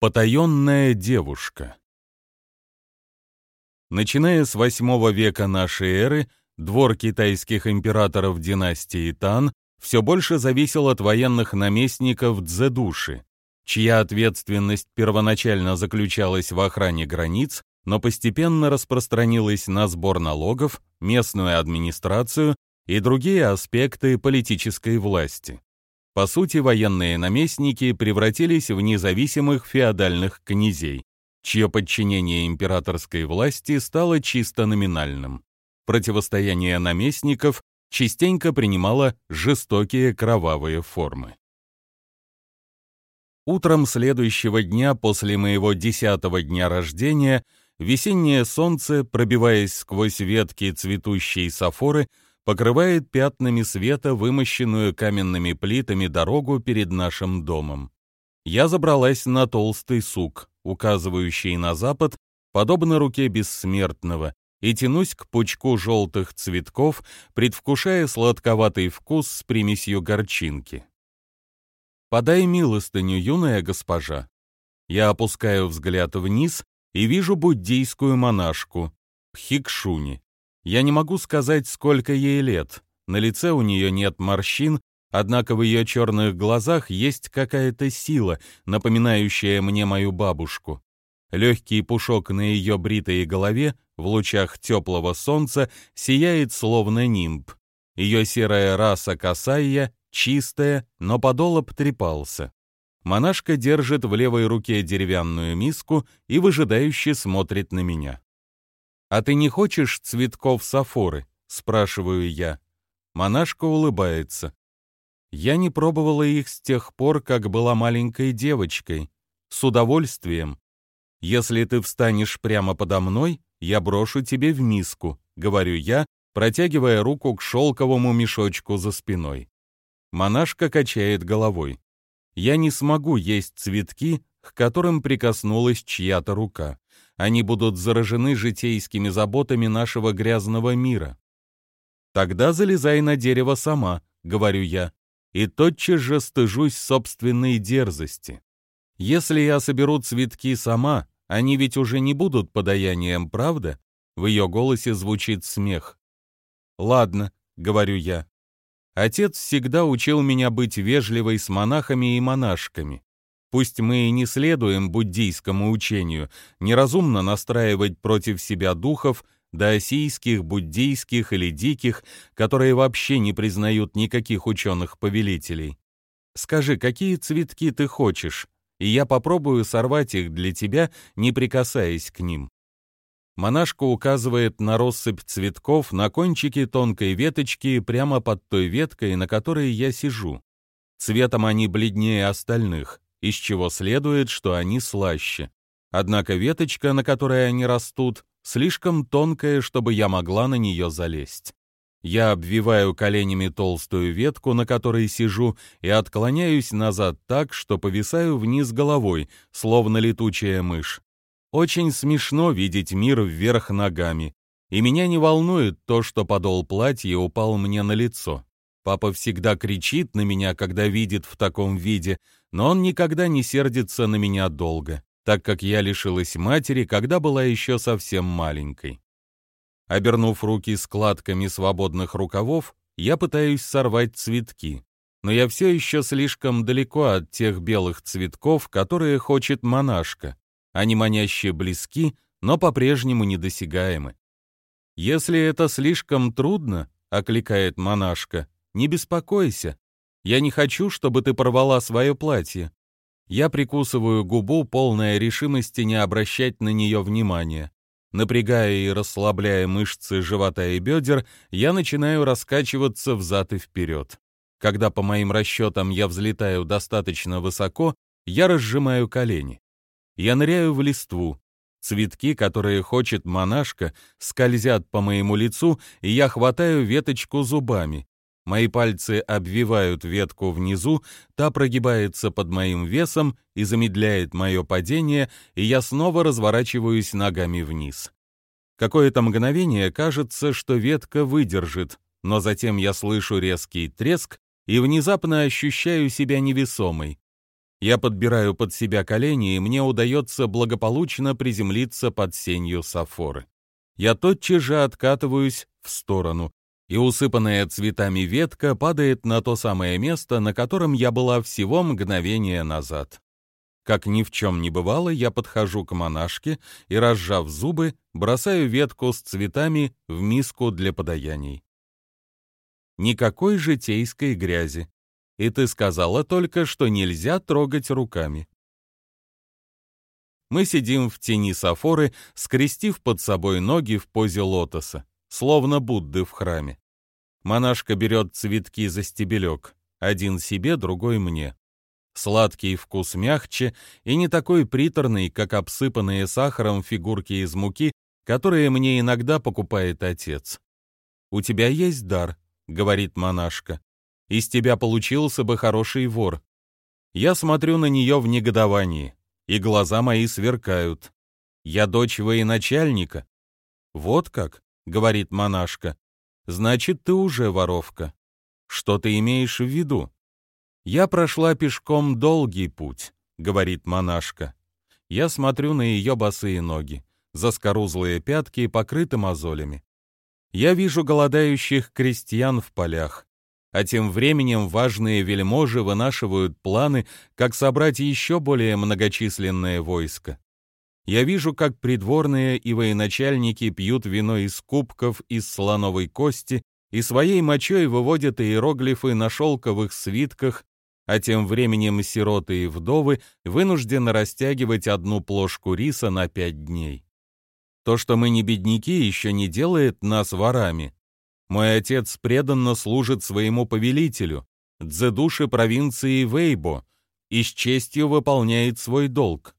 Потаенная девушка Начиная с VIII века нашей эры, двор китайских императоров династии Тан все больше зависел от военных наместников Цзэдуши, чья ответственность первоначально заключалась в охране границ, но постепенно распространилась на сбор налогов, местную администрацию и другие аспекты политической власти. По сути, военные наместники превратились в независимых феодальных князей, чье подчинение императорской власти стало чисто номинальным. Противостояние наместников частенько принимало жестокие кровавые формы. Утром следующего дня после моего десятого дня рождения весеннее солнце, пробиваясь сквозь ветки цветущей сафоры, покрывает пятнами света вымощенную каменными плитами дорогу перед нашим домом. Я забралась на толстый сук, указывающий на запад, подобно руке бессмертного, и тянусь к пучку желтых цветков, предвкушая сладковатый вкус с примесью горчинки. «Подай милостыню, юная госпожа». Я опускаю взгляд вниз и вижу буддийскую монашку, Пхикшуни. Я не могу сказать, сколько ей лет. На лице у нее нет морщин, Однако в ее черных глазах есть какая-то сила, напоминающая мне мою бабушку. Легкий пушок на ее бритой голове в лучах теплого солнца сияет словно нимб. Ее серая раса косая, чистая, но подол обтрепался. Монашка держит в левой руке деревянную миску и выжидающе смотрит на меня. «А ты не хочешь цветков сафоры?» — спрашиваю я. Монашка улыбается. Я не пробовала их с тех пор, как была маленькой девочкой. С удовольствием. Если ты встанешь прямо подо мной, я брошу тебе в миску, говорю я, протягивая руку к шелковому мешочку за спиной. Монашка качает головой. Я не смогу есть цветки, к которым прикоснулась чья-то рука. Они будут заражены житейскими заботами нашего грязного мира. Тогда залезай на дерево сама, говорю я и тотчас же стыжусь собственной дерзости. Если я соберу цветки сама, они ведь уже не будут подаянием, правда? В ее голосе звучит смех. Ладно, говорю я. Отец всегда учил меня быть вежливой с монахами и монашками. Пусть мы и не следуем буддийскому учению, неразумно настраивать против себя духов, даосийских, буддийских или диких, которые вообще не признают никаких ученых-повелителей. Скажи, какие цветки ты хочешь, и я попробую сорвать их для тебя, не прикасаясь к ним. Монашка указывает на россыпь цветков на кончике тонкой веточки прямо под той веткой, на которой я сижу. Цветом они бледнее остальных, из чего следует, что они слаще. Однако веточка, на которой они растут, слишком тонкая, чтобы я могла на нее залезть. Я обвиваю коленями толстую ветку, на которой сижу, и отклоняюсь назад так, что повисаю вниз головой, словно летучая мышь. Очень смешно видеть мир вверх ногами, и меня не волнует то, что подол платья упал мне на лицо. Папа всегда кричит на меня, когда видит в таком виде, но он никогда не сердится на меня долго так как я лишилась матери, когда была еще совсем маленькой. Обернув руки складками свободных рукавов, я пытаюсь сорвать цветки, но я все еще слишком далеко от тех белых цветков, которые хочет монашка. Они маняще близки, но по-прежнему недосягаемы. «Если это слишком трудно», — окликает монашка, — «не беспокойся. Я не хочу, чтобы ты порвала свое платье. Я прикусываю губу, полная решимости не обращать на нее внимания. Напрягая и расслабляя мышцы живота и бедер, я начинаю раскачиваться взад и вперед. Когда, по моим расчетам, я взлетаю достаточно высоко, я разжимаю колени. Я ныряю в листву. Цветки, которые хочет монашка, скользят по моему лицу, и я хватаю веточку зубами. Мои пальцы обвивают ветку внизу, та прогибается под моим весом и замедляет мое падение, и я снова разворачиваюсь ногами вниз. Какое-то мгновение кажется, что ветка выдержит, но затем я слышу резкий треск и внезапно ощущаю себя невесомой. Я подбираю под себя колени, и мне удается благополучно приземлиться под сенью Сафоры. Я тотчас же откатываюсь в сторону, и усыпанная цветами ветка падает на то самое место, на котором я была всего мгновение назад. Как ни в чем не бывало, я подхожу к монашке и, разжав зубы, бросаю ветку с цветами в миску для подаяний. Никакой житейской грязи. И ты сказала только, что нельзя трогать руками. Мы сидим в тени сафоры, скрестив под собой ноги в позе лотоса, словно Будды в храме. Монашка берет цветки за стебелек, один себе, другой мне. Сладкий вкус мягче и не такой приторный, как обсыпанные сахаром фигурки из муки, которые мне иногда покупает отец. «У тебя есть дар», — говорит монашка. «Из тебя получился бы хороший вор». Я смотрю на нее в негодовании, и глаза мои сверкают. «Я дочь военачальника». «Вот как», — говорит монашка. «Значит, ты уже воровка». «Что ты имеешь в виду?» «Я прошла пешком долгий путь», — говорит монашка. Я смотрю на ее босые ноги, заскорузлые пятки покрыты мозолями. Я вижу голодающих крестьян в полях, а тем временем важные вельможи вынашивают планы, как собрать еще более многочисленное войско. Я вижу, как придворные и военачальники пьют вино из кубков из слоновой кости и своей мочой выводят иероглифы на шелковых свитках а тем временем сироты и вдовы вынуждены растягивать одну плошку риса на пять дней. То, что мы не бедняки, еще не делает нас ворами. Мой отец преданно служит своему повелителю, дзедуши провинции Вейбо, и с честью выполняет свой долг.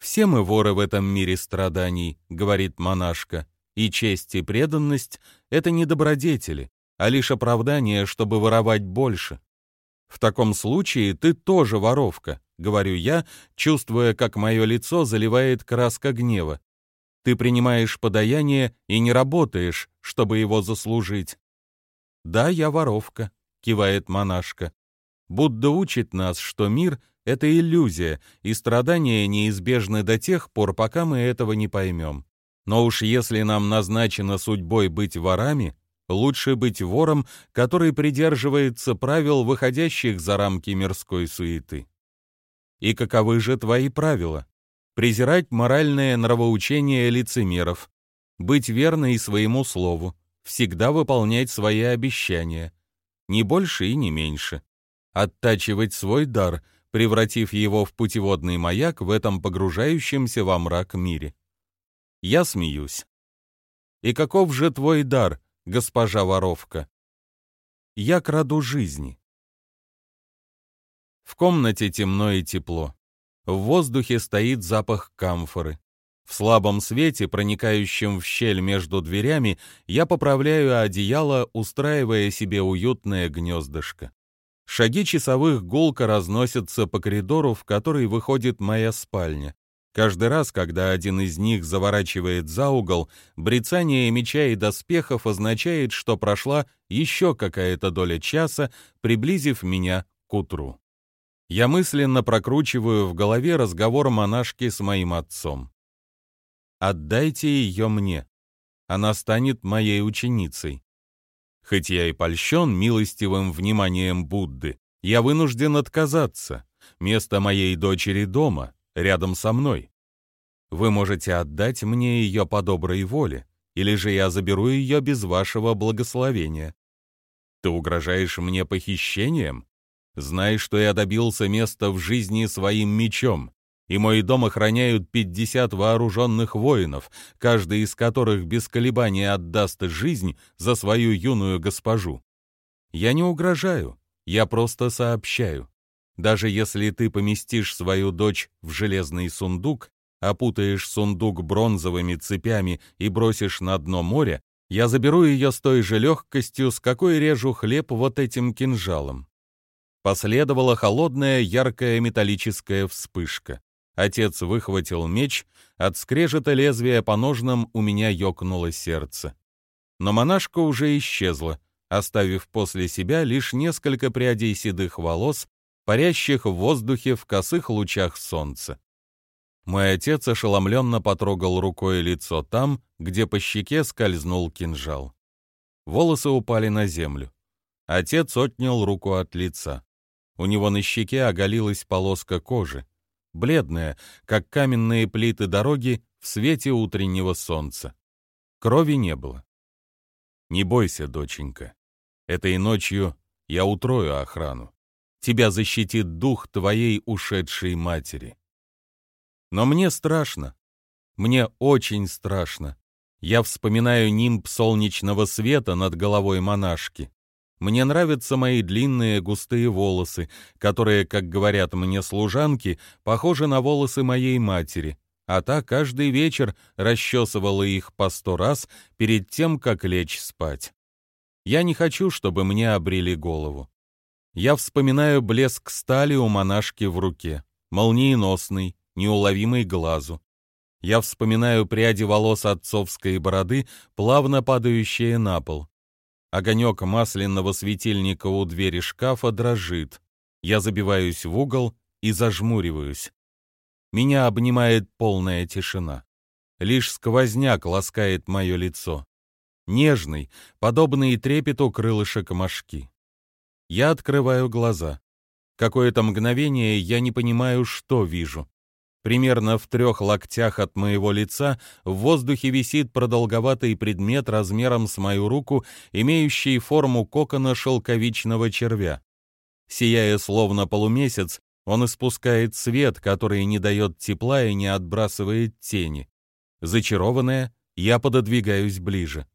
«Все мы воры в этом мире страданий», — говорит монашка, «и честь и преданность — это не добродетели, а лишь оправдание, чтобы воровать больше». «В таком случае ты тоже воровка», — говорю я, чувствуя, как мое лицо заливает краска гнева. «Ты принимаешь подаяние и не работаешь, чтобы его заслужить». «Да, я воровка», — кивает монашка. «Будда учит нас, что мир — это иллюзия, и страдания неизбежны до тех пор, пока мы этого не поймем. Но уж если нам назначено судьбой быть ворами, Лучше быть вором, который придерживается правил, выходящих за рамки мирской суеты. И каковы же твои правила? Презирать моральное нравоучение лицемеров, быть верной своему слову, всегда выполнять свои обещания, ни больше и не меньше, оттачивать свой дар, превратив его в путеводный маяк в этом погружающемся во мрак мире. Я смеюсь. И каков же твой дар, госпожа воровка. Я краду жизни. В комнате темно и тепло. В воздухе стоит запах камфоры. В слабом свете, проникающем в щель между дверями, я поправляю одеяло, устраивая себе уютное гнездышко. Шаги часовых гулко разносятся по коридору, в который выходит моя спальня. Каждый раз, когда один из них заворачивает за угол, брецание меча и доспехов означает, что прошла еще какая-то доля часа, приблизив меня к утру. Я мысленно прокручиваю в голове разговор монашки с моим отцом. «Отдайте ее мне. Она станет моей ученицей». Хоть я и польщен милостивым вниманием Будды, я вынужден отказаться. Место моей дочери дома — рядом со мной. Вы можете отдать мне ее по доброй воле, или же я заберу ее без вашего благословения. Ты угрожаешь мне похищением? Знай, что я добился места в жизни своим мечом, и мой дом охраняют пятьдесят вооруженных воинов, каждый из которых без колебания отдаст жизнь за свою юную госпожу. Я не угрожаю, я просто сообщаю. Даже если ты поместишь свою дочь в железный сундук, опутаешь сундук бронзовыми цепями и бросишь на дно моря, я заберу ее с той же легкостью, с какой режу хлеб вот этим кинжалом. Последовала холодная, яркая металлическая вспышка. Отец выхватил меч, от скрежета лезвия по ножнам у меня ёкнуло сердце. Но монашка уже исчезла, оставив после себя лишь несколько прядей седых волос парящих в воздухе в косых лучах солнца. Мой отец ошеломленно потрогал рукой лицо там, где по щеке скользнул кинжал. Волосы упали на землю. Отец отнял руку от лица. У него на щеке оголилась полоска кожи, бледная, как каменные плиты дороги в свете утреннего солнца. Крови не было. «Не бойся, доченька. Этой ночью я утрою охрану. Тебя защитит дух твоей ушедшей матери». Но мне страшно. Мне очень страшно. Я вспоминаю нимб солнечного света над головой монашки. Мне нравятся мои длинные густые волосы, которые, как говорят мне служанки, похожи на волосы моей матери, а та каждый вечер расчесывала их по сто раз перед тем, как лечь спать. Я не хочу, чтобы мне обрели голову. Я вспоминаю блеск стали у монашки в руке, молниеносный, неуловимый глазу. Я вспоминаю пряди волос отцовской бороды, плавно падающие на пол. Огонек масляного светильника у двери шкафа дрожит. Я забиваюсь в угол и зажмуриваюсь. Меня обнимает полная тишина. Лишь сквозняк ласкает мое лицо. Нежный, подобный трепету крылышек мошки. Я открываю глаза. Какое-то мгновение я не понимаю, что вижу. Примерно в трех локтях от моего лица в воздухе висит продолговатый предмет размером с мою руку, имеющий форму кокона шелковичного червя. Сияя словно полумесяц, он испускает свет, который не дает тепла и не отбрасывает тени. Зачарованная, я пододвигаюсь ближе.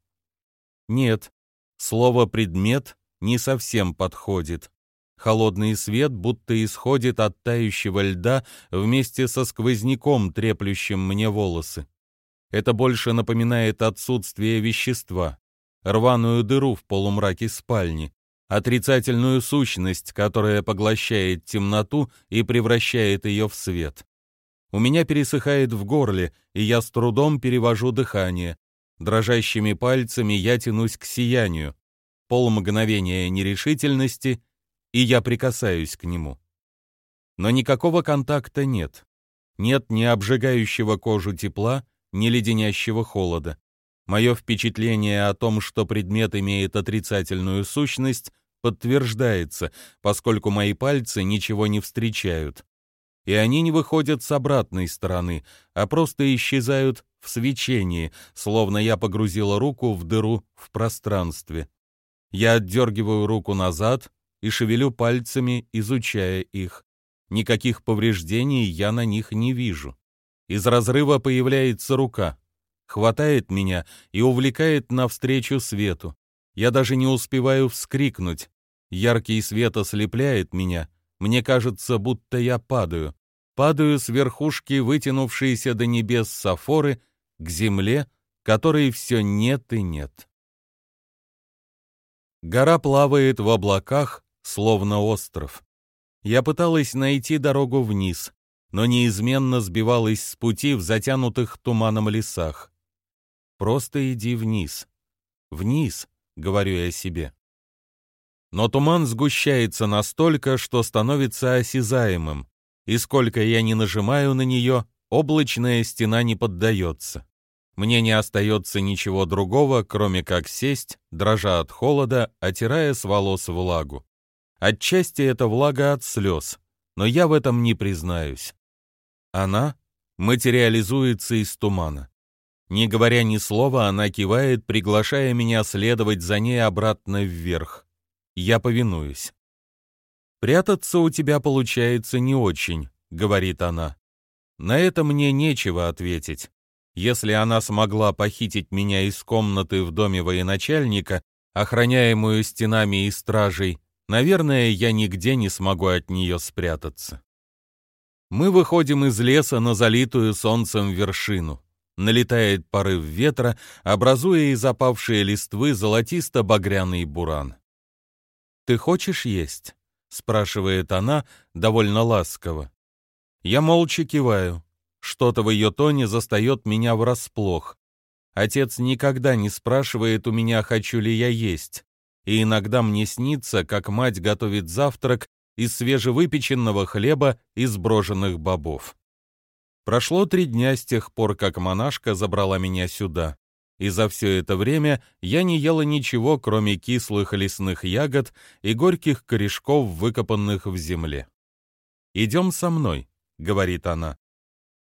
Нет, слово «предмет» не совсем подходит. Холодный свет будто исходит от тающего льда вместе со сквозняком, треплющим мне волосы. Это больше напоминает отсутствие вещества, рваную дыру в полумраке спальни, отрицательную сущность, которая поглощает темноту и превращает ее в свет. У меня пересыхает в горле, и я с трудом перевожу дыхание. Дрожащими пальцами я тянусь к сиянию. Полмгновения нерешительности — и я прикасаюсь к нему. Но никакого контакта нет. Нет ни обжигающего кожу тепла, ни леденящего холода. Мое впечатление о том, что предмет имеет отрицательную сущность, подтверждается, поскольку мои пальцы ничего не встречают. И они не выходят с обратной стороны, а просто исчезают в свечении, словно я погрузила руку в дыру в пространстве. Я отдергиваю руку назад, и шевелю пальцами, изучая их. Никаких повреждений я на них не вижу. Из разрыва появляется рука, хватает меня и увлекает навстречу свету. Я даже не успеваю вскрикнуть. Яркий свет ослепляет меня. Мне кажется, будто я падаю. Падаю с верхушки, вытянувшейся до небес Сафоры, к земле, которой все нет и нет. Гора плавает в облаках, словно остров. Я пыталась найти дорогу вниз, но неизменно сбивалась с пути в затянутых туманом лесах. Просто иди вниз. Вниз, говорю я себе. Но туман сгущается настолько, что становится осязаемым, и сколько я не нажимаю на нее, облачная стена не поддается. Мне не остается ничего другого, кроме как сесть, дрожа от холода, отирая с волос влагу. Отчасти это влага от слез, но я в этом не признаюсь. Она материализуется из тумана. Не говоря ни слова, она кивает, приглашая меня следовать за ней обратно вверх. Я повинуюсь. «Прятаться у тебя получается не очень», — говорит она. На это мне нечего ответить. Если она смогла похитить меня из комнаты в доме военачальника, охраняемую стенами и стражей, Наверное, я нигде не смогу от нее спрятаться. Мы выходим из леса на залитую солнцем вершину. Налетает порыв ветра, образуя из опавшей листвы золотисто-багряный буран. «Ты хочешь есть?» — спрашивает она довольно ласково. Я молча киваю. Что-то в ее тоне застает меня врасплох. Отец никогда не спрашивает у меня, хочу ли я есть и иногда мне снится, как мать готовит завтрак из свежевыпеченного хлеба и сброженных бобов. Прошло три дня с тех пор, как монашка забрала меня сюда, и за все это время я не ела ничего, кроме кислых лесных ягод и горьких корешков, выкопанных в земле. «Идем со мной», — говорит она.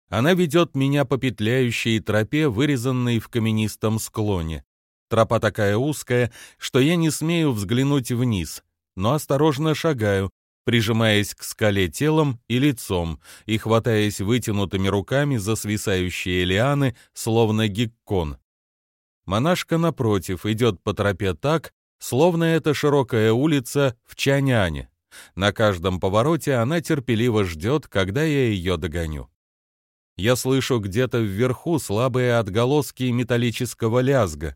Она ведет меня по петляющей тропе, вырезанной в каменистом склоне. Тропа такая узкая, что я не смею взглянуть вниз, но осторожно шагаю, прижимаясь к скале телом и лицом и хватаясь вытянутыми руками за свисающие лианы, словно геккон. Монашка, напротив, идет по тропе так, словно это широкая улица в Чаняне. На каждом повороте она терпеливо ждет, когда я ее догоню. Я слышу где-то вверху слабые отголоски металлического лязга.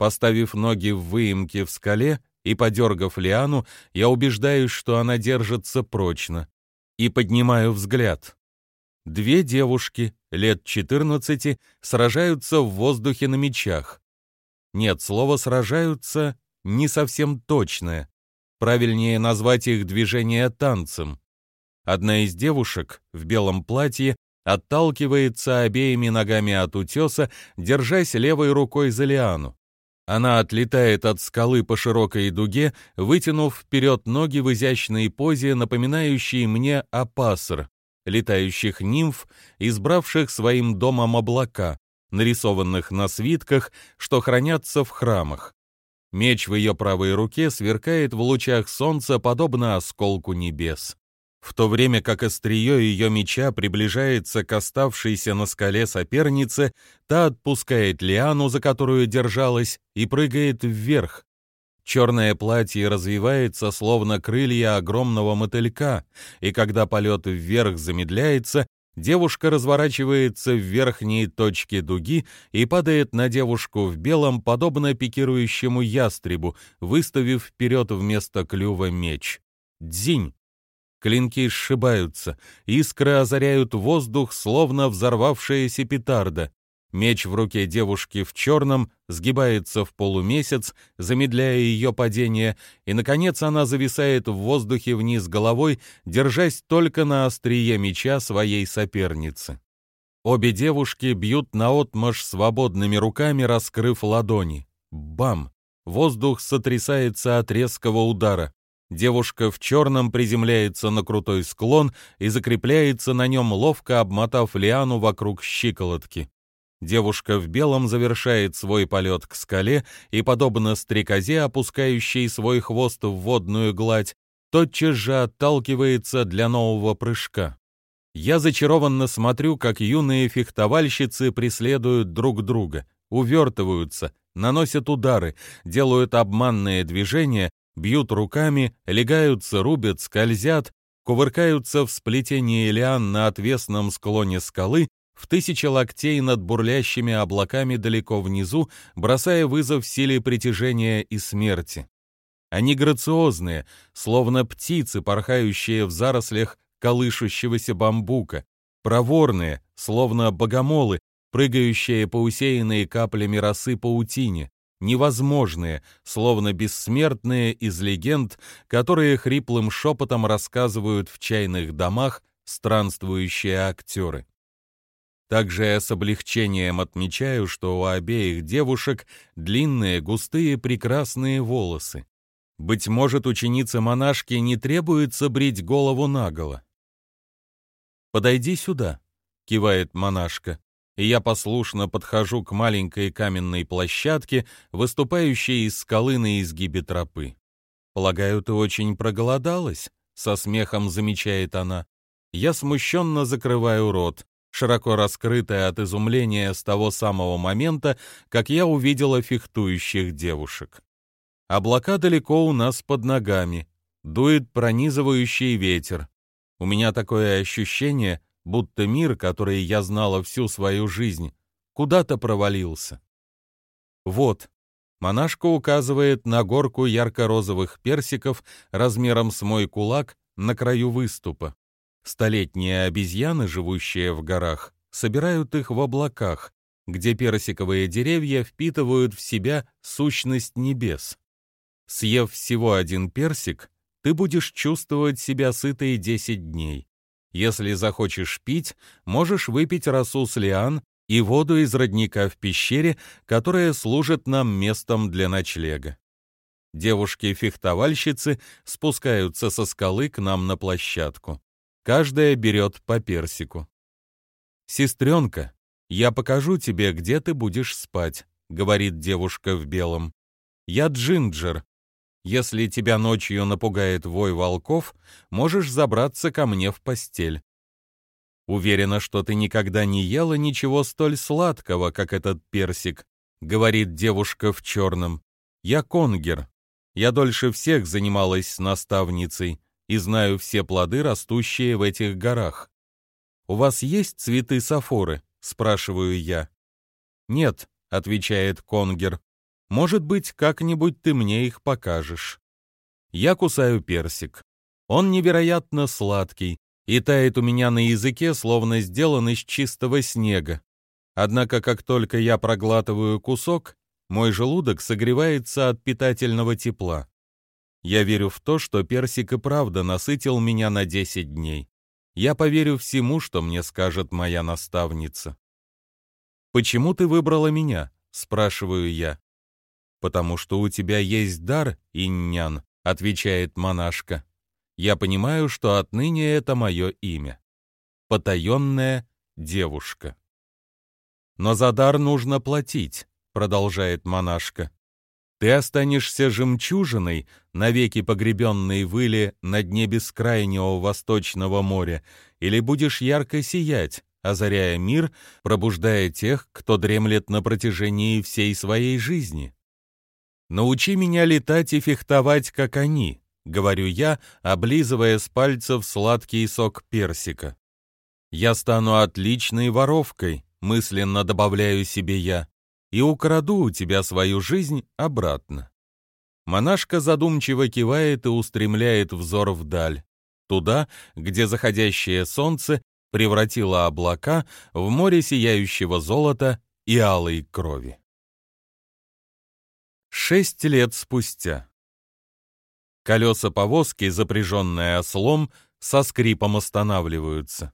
Поставив ноги в выемке в скале, и, подергав лиану, я убеждаюсь, что она держится прочно, и поднимаю взгляд. Две девушки, лет 14, сражаются в воздухе на мечах. Нет, слово «сражаются» не совсем точное. Правильнее назвать их движение танцем. Одна из девушек в белом платье отталкивается обеими ногами от утеса, держась левой рукой за лиану. Она отлетает от скалы по широкой дуге, вытянув вперед ноги в изящной позе, напоминающей мне апаср, летающих нимф, избравших своим домом облака, нарисованных на свитках, что хранятся в храмах. Меч в ее правой руке сверкает в лучах солнца, подобно осколку небес в то время как острие ее меча приближается к оставшейся на скале сопернице, та отпускает лиану, за которую держалась, и прыгает вверх. Черное платье развивается, словно крылья огромного мотылька, и когда полет вверх замедляется, девушка разворачивается в верхние точки дуги и падает на девушку в белом, подобно пикирующему ястребу, выставив вперед вместо клюва меч. Дзинь! Клинки сшибаются, искры озаряют воздух, словно взорвавшаяся петарда. Меч в руке девушки в черном сгибается в полумесяц, замедляя ее падение, и, наконец, она зависает в воздухе вниз головой, держась только на острие меча своей соперницы. Обе девушки бьют наотмашь свободными руками, раскрыв ладони. Бам! Воздух сотрясается от резкого удара. Девушка в черном приземляется на крутой склон и закрепляется на нем, ловко обмотав лиану вокруг щиколотки. Девушка в белом завершает свой полет к скале и, подобно стрекозе, опускающей свой хвост в водную гладь, тотчас же отталкивается для нового прыжка. Я зачарованно смотрю, как юные фехтовальщицы преследуют друг друга, увертываются, наносят удары, делают обманные движения бьют руками, легаются, рубят, скользят, кувыркаются в сплетении лиан на отвесном склоне скалы, в тысячи локтей над бурлящими облаками далеко внизу, бросая вызов силе притяжения и смерти. Они грациозные, словно птицы, порхающие в зарослях колышущегося бамбука, проворные, словно богомолы, прыгающие по усеянной каплями росы паутине, невозможные, словно бессмертные из легенд, которые хриплым шепотом рассказывают в чайных домах странствующие актеры. Также я с облегчением отмечаю, что у обеих девушек длинные, густые, прекрасные волосы. Быть может, ученице монашки не требуется брить голову наголо. «Подойди сюда», — кивает монашка и я послушно подхожу к маленькой каменной площадке, выступающей из скалы на изгибе тропы. «Полагаю, ты очень проголодалась?» — со смехом замечает она. Я смущенно закрываю рот, широко раскрытая от изумления с того самого момента, как я увидела фехтующих девушек. Облака далеко у нас под ногами, дует пронизывающий ветер. У меня такое ощущение, будто мир, который я знала всю свою жизнь, куда-то провалился. Вот, монашка указывает на горку ярко-розовых персиков размером с мой кулак на краю выступа. Столетние обезьяны, живущие в горах, собирают их в облаках, где персиковые деревья впитывают в себя сущность небес. Съев всего один персик, ты будешь чувствовать себя сытой 10 дней. Если захочешь пить, можешь выпить росу с лиан и воду из родника в пещере, которая служит нам местом для ночлега. Девушки-фехтовальщицы спускаются со скалы к нам на площадку. Каждая берет по персику. «Сестренка, я покажу тебе, где ты будешь спать», — говорит девушка в белом. «Я Джинджер, если тебя ночью напугает вой волков, можешь забраться ко мне в постель. Уверена, что ты никогда не ела ничего столь сладкого, как этот персик, говорит девушка в черном. Я конгер. Я дольше всех занималась с наставницей и знаю все плоды, растущие в этих горах. У вас есть цветы сафоры? спрашиваю я. Нет, отвечает конгер. Может быть, как-нибудь ты мне их покажешь. Я кусаю персик. Он невероятно сладкий и тает у меня на языке, словно сделан из чистого снега. Однако, как только я проглатываю кусок, мой желудок согревается от питательного тепла. Я верю в то, что персик и правда насытил меня на 10 дней. Я поверю всему, что мне скажет моя наставница. «Почему ты выбрала меня?» — спрашиваю я потому что у тебя есть дар, иньян», — отвечает монашка. «Я понимаю, что отныне это мое имя. Потаенная девушка». «Но за дар нужно платить», — продолжает монашка. «Ты останешься жемчужиной, навеки погребенной в иле на дне бескрайнего восточного моря, или будешь ярко сиять, озаряя мир, пробуждая тех, кто дремлет на протяжении всей своей жизни. «Научи меня летать и фехтовать, как они», — говорю я, облизывая с пальцев сладкий сок персика. «Я стану отличной воровкой», — мысленно добавляю себе я, «и украду у тебя свою жизнь обратно». Монашка задумчиво кивает и устремляет взор вдаль, туда, где заходящее солнце превратило облака в море сияющего золота и алой крови. Шесть лет спустя. Колеса повозки, запряженные ослом, со скрипом останавливаются.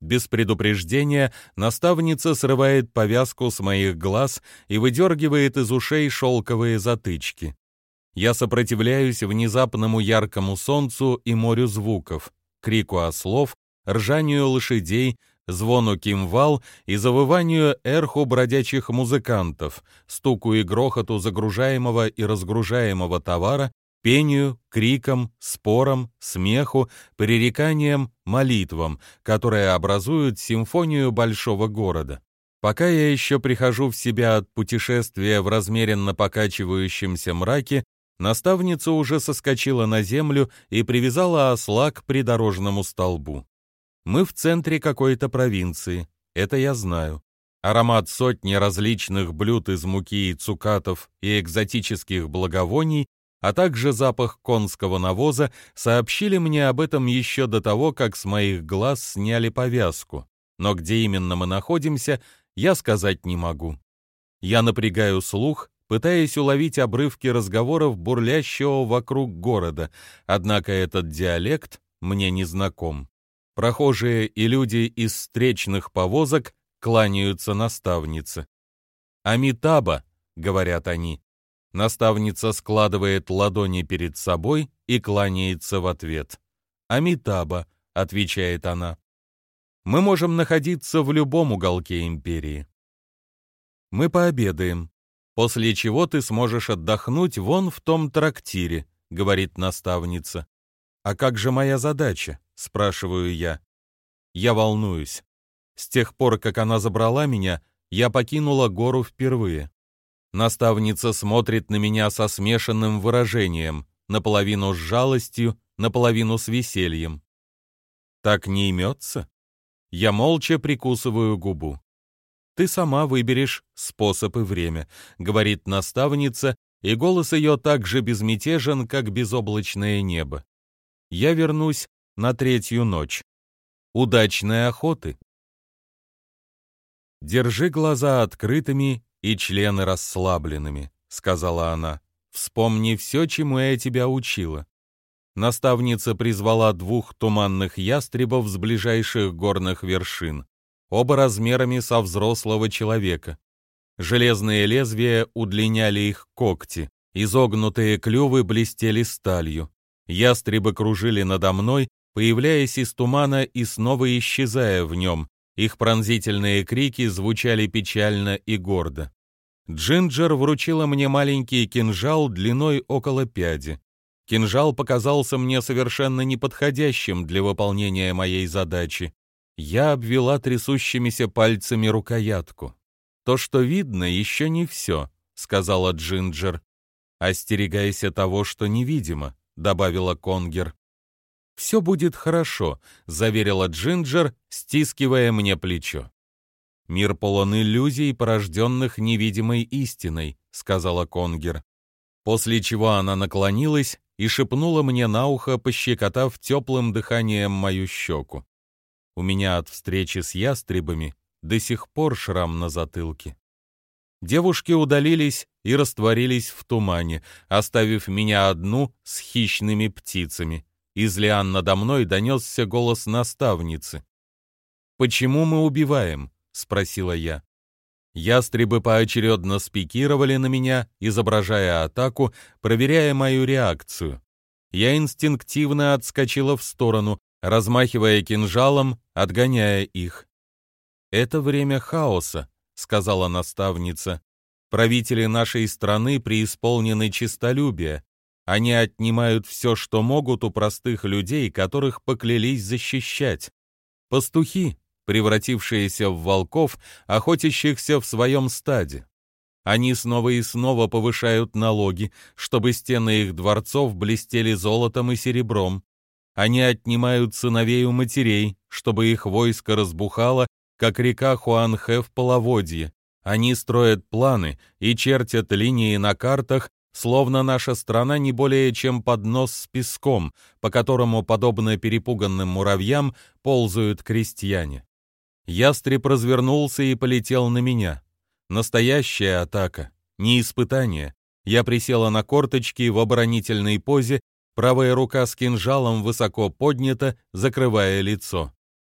Без предупреждения наставница срывает повязку с моих глаз и выдергивает из ушей шелковые затычки. Я сопротивляюсь внезапному яркому солнцу и морю звуков, крику ослов, ржанию лошадей, звону кимвал и завыванию эрху бродячих музыкантов, стуку и грохоту загружаемого и разгружаемого товара, пению, крикам, спорам, смеху, пререканиям, молитвам, которые образуют симфонию большого города. Пока я еще прихожу в себя от путешествия в размеренно покачивающемся мраке, наставница уже соскочила на землю и привязала осла к придорожному столбу. Мы в центре какой-то провинции, это я знаю. Аромат сотни различных блюд из муки и цукатов и экзотических благовоний, а также запах конского навоза сообщили мне об этом еще до того, как с моих глаз сняли повязку. Но где именно мы находимся, я сказать не могу. Я напрягаю слух, пытаясь уловить обрывки разговоров бурлящего вокруг города, однако этот диалект мне не знаком. Прохожие и люди из встречных повозок кланяются наставнице. «Амитаба», — говорят они. Наставница складывает ладони перед собой и кланяется в ответ. «Амитаба», — отвечает она. «Мы можем находиться в любом уголке империи. Мы пообедаем, после чего ты сможешь отдохнуть вон в том трактире», — говорит наставница. «А как же моя задача?» — спрашиваю я. Я волнуюсь. С тех пор, как она забрала меня, я покинула гору впервые. Наставница смотрит на меня со смешанным выражением, наполовину с жалостью, наполовину с весельем. Так не имется? Я молча прикусываю губу. «Ты сама выберешь способ и время», — говорит наставница, и голос ее так же безмятежен, как безоблачное небо. «Я вернусь на третью ночь. Удачной охоты! «Держи глаза открытыми и члены расслабленными», — сказала она. «Вспомни все, чему я тебя учила. Наставница призвала двух туманных ястребов с ближайших горных вершин, оба размерами со взрослого человека. Железные лезвия удлиняли их когти, изогнутые клювы блестели сталью. Ястребы кружили надо мной, появляясь из тумана и снова исчезая в нем. Их пронзительные крики звучали печально и гордо. Джинджер вручила мне маленький кинжал длиной около пяди. Кинжал показался мне совершенно неподходящим для выполнения моей задачи. Я обвела трясущимися пальцами рукоятку. «То, что видно, еще не все», — сказала Джинджер. «Остерегайся того, что невидимо», — добавила Конгер. «Все будет хорошо», — заверила Джинджер, стискивая мне плечо. «Мир полон иллюзий, порожденных невидимой истиной», — сказала Конгер. После чего она наклонилась и шепнула мне на ухо, пощекотав теплым дыханием мою щеку. У меня от встречи с ястребами до сих пор шрам на затылке. Девушки удалились и растворились в тумане, оставив меня одну с хищными птицами. Из лиан надо мной донесся голос наставницы. «Почему мы убиваем?» — спросила я. Ястребы поочередно спикировали на меня, изображая атаку, проверяя мою реакцию. Я инстинктивно отскочила в сторону, размахивая кинжалом, отгоняя их. «Это время хаоса», — сказала наставница. «Правители нашей страны преисполнены честолюбия. Они отнимают все, что могут у простых людей, которых поклялись защищать. Пастухи, превратившиеся в волков, охотящихся в своем стаде. Они снова и снова повышают налоги, чтобы стены их дворцов блестели золотом и серебром. Они отнимают сыновей у матерей, чтобы их войско разбухало, как река Хуанхэ в половодье. Они строят планы и чертят линии на картах, словно наша страна не более чем поднос с песком, по которому, подобно перепуганным муравьям, ползают крестьяне. Ястреб развернулся и полетел на меня. Настоящая атака, не испытание. Я присела на корточки в оборонительной позе, правая рука с кинжалом высоко поднята, закрывая лицо.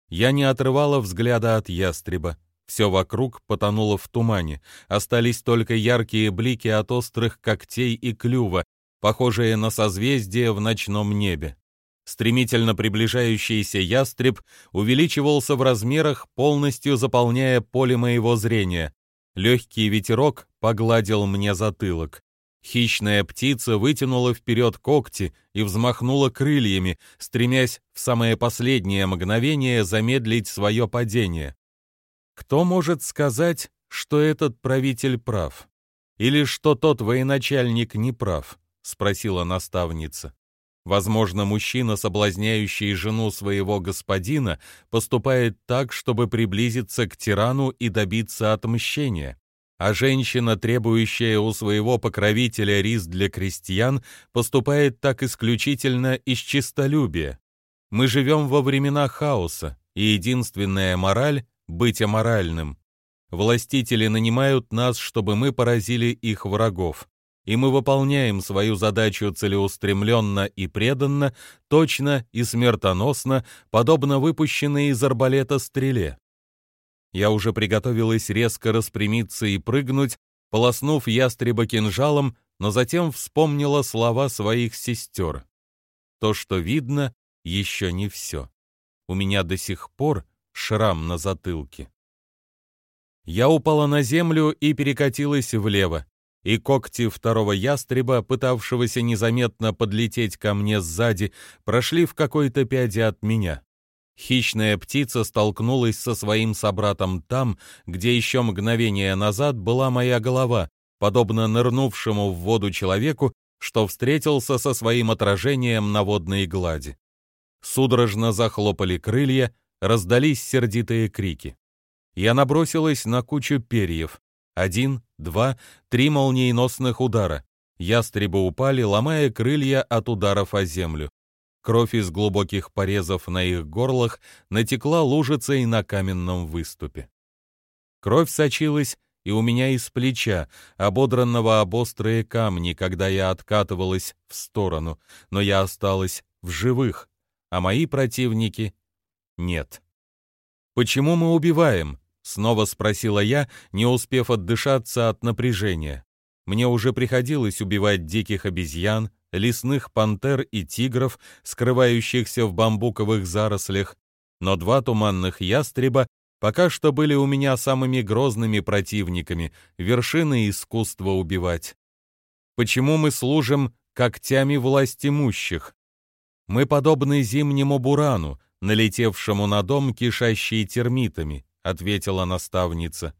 Я не отрывала взгляда от ястреба. Все вокруг потонуло в тумане, остались только яркие блики от острых когтей и клюва, похожие на созвездия в ночном небе. Стремительно приближающийся ястреб увеличивался в размерах, полностью заполняя поле моего зрения. Легкий ветерок погладил мне затылок. Хищная птица вытянула вперед когти и взмахнула крыльями, стремясь в самое последнее мгновение замедлить свое падение. Кто может сказать, что этот правитель прав? Или что тот военачальник не прав? — спросила наставница. Возможно, мужчина, соблазняющий жену своего господина, поступает так, чтобы приблизиться к тирану и добиться отмщения. А женщина, требующая у своего покровителя рис для крестьян, поступает так исключительно из честолюбия. Мы живем во времена хаоса, и единственная мораль — быть аморальным. Властители нанимают нас, чтобы мы поразили их врагов и мы выполняем свою задачу целеустремленно и преданно, точно и смертоносно, подобно выпущенной из арбалета стреле. Я уже приготовилась резко распрямиться и прыгнуть, полоснув ястреба кинжалом, но затем вспомнила слова своих сестер. То, что видно, еще не все. У меня до сих пор шрам на затылке. Я упала на землю и перекатилась влево и когти второго ястреба, пытавшегося незаметно подлететь ко мне сзади, прошли в какой-то пяде от меня. Хищная птица столкнулась со своим собратом там, где еще мгновение назад была моя голова, подобно нырнувшему в воду человеку, что встретился со своим отражением на водной глади. Судорожно захлопали крылья, раздались сердитые крики. Я набросилась на кучу перьев. Один, два, три молниеносных удара. Ястребы упали, ломая крылья от ударов о землю. Кровь из глубоких порезов на их горлах натекла лужицей на каменном выступе. Кровь сочилась и у меня из плеча, ободранного об острые камни, когда я откатывалась в сторону, но я осталась в живых, а мои противники — нет. «Почему мы убиваем?» — снова спросила я, не успев отдышаться от напряжения. Мне уже приходилось убивать диких обезьян, лесных пантер и тигров, скрывающихся в бамбуковых зарослях, но два туманных ястреба пока что были у меня самыми грозными противниками, вершины искусства убивать. Почему мы служим когтями властимущих? Мы подобны зимнему бурану, налетевшему на дом, кишащий термитами, ответила наставница.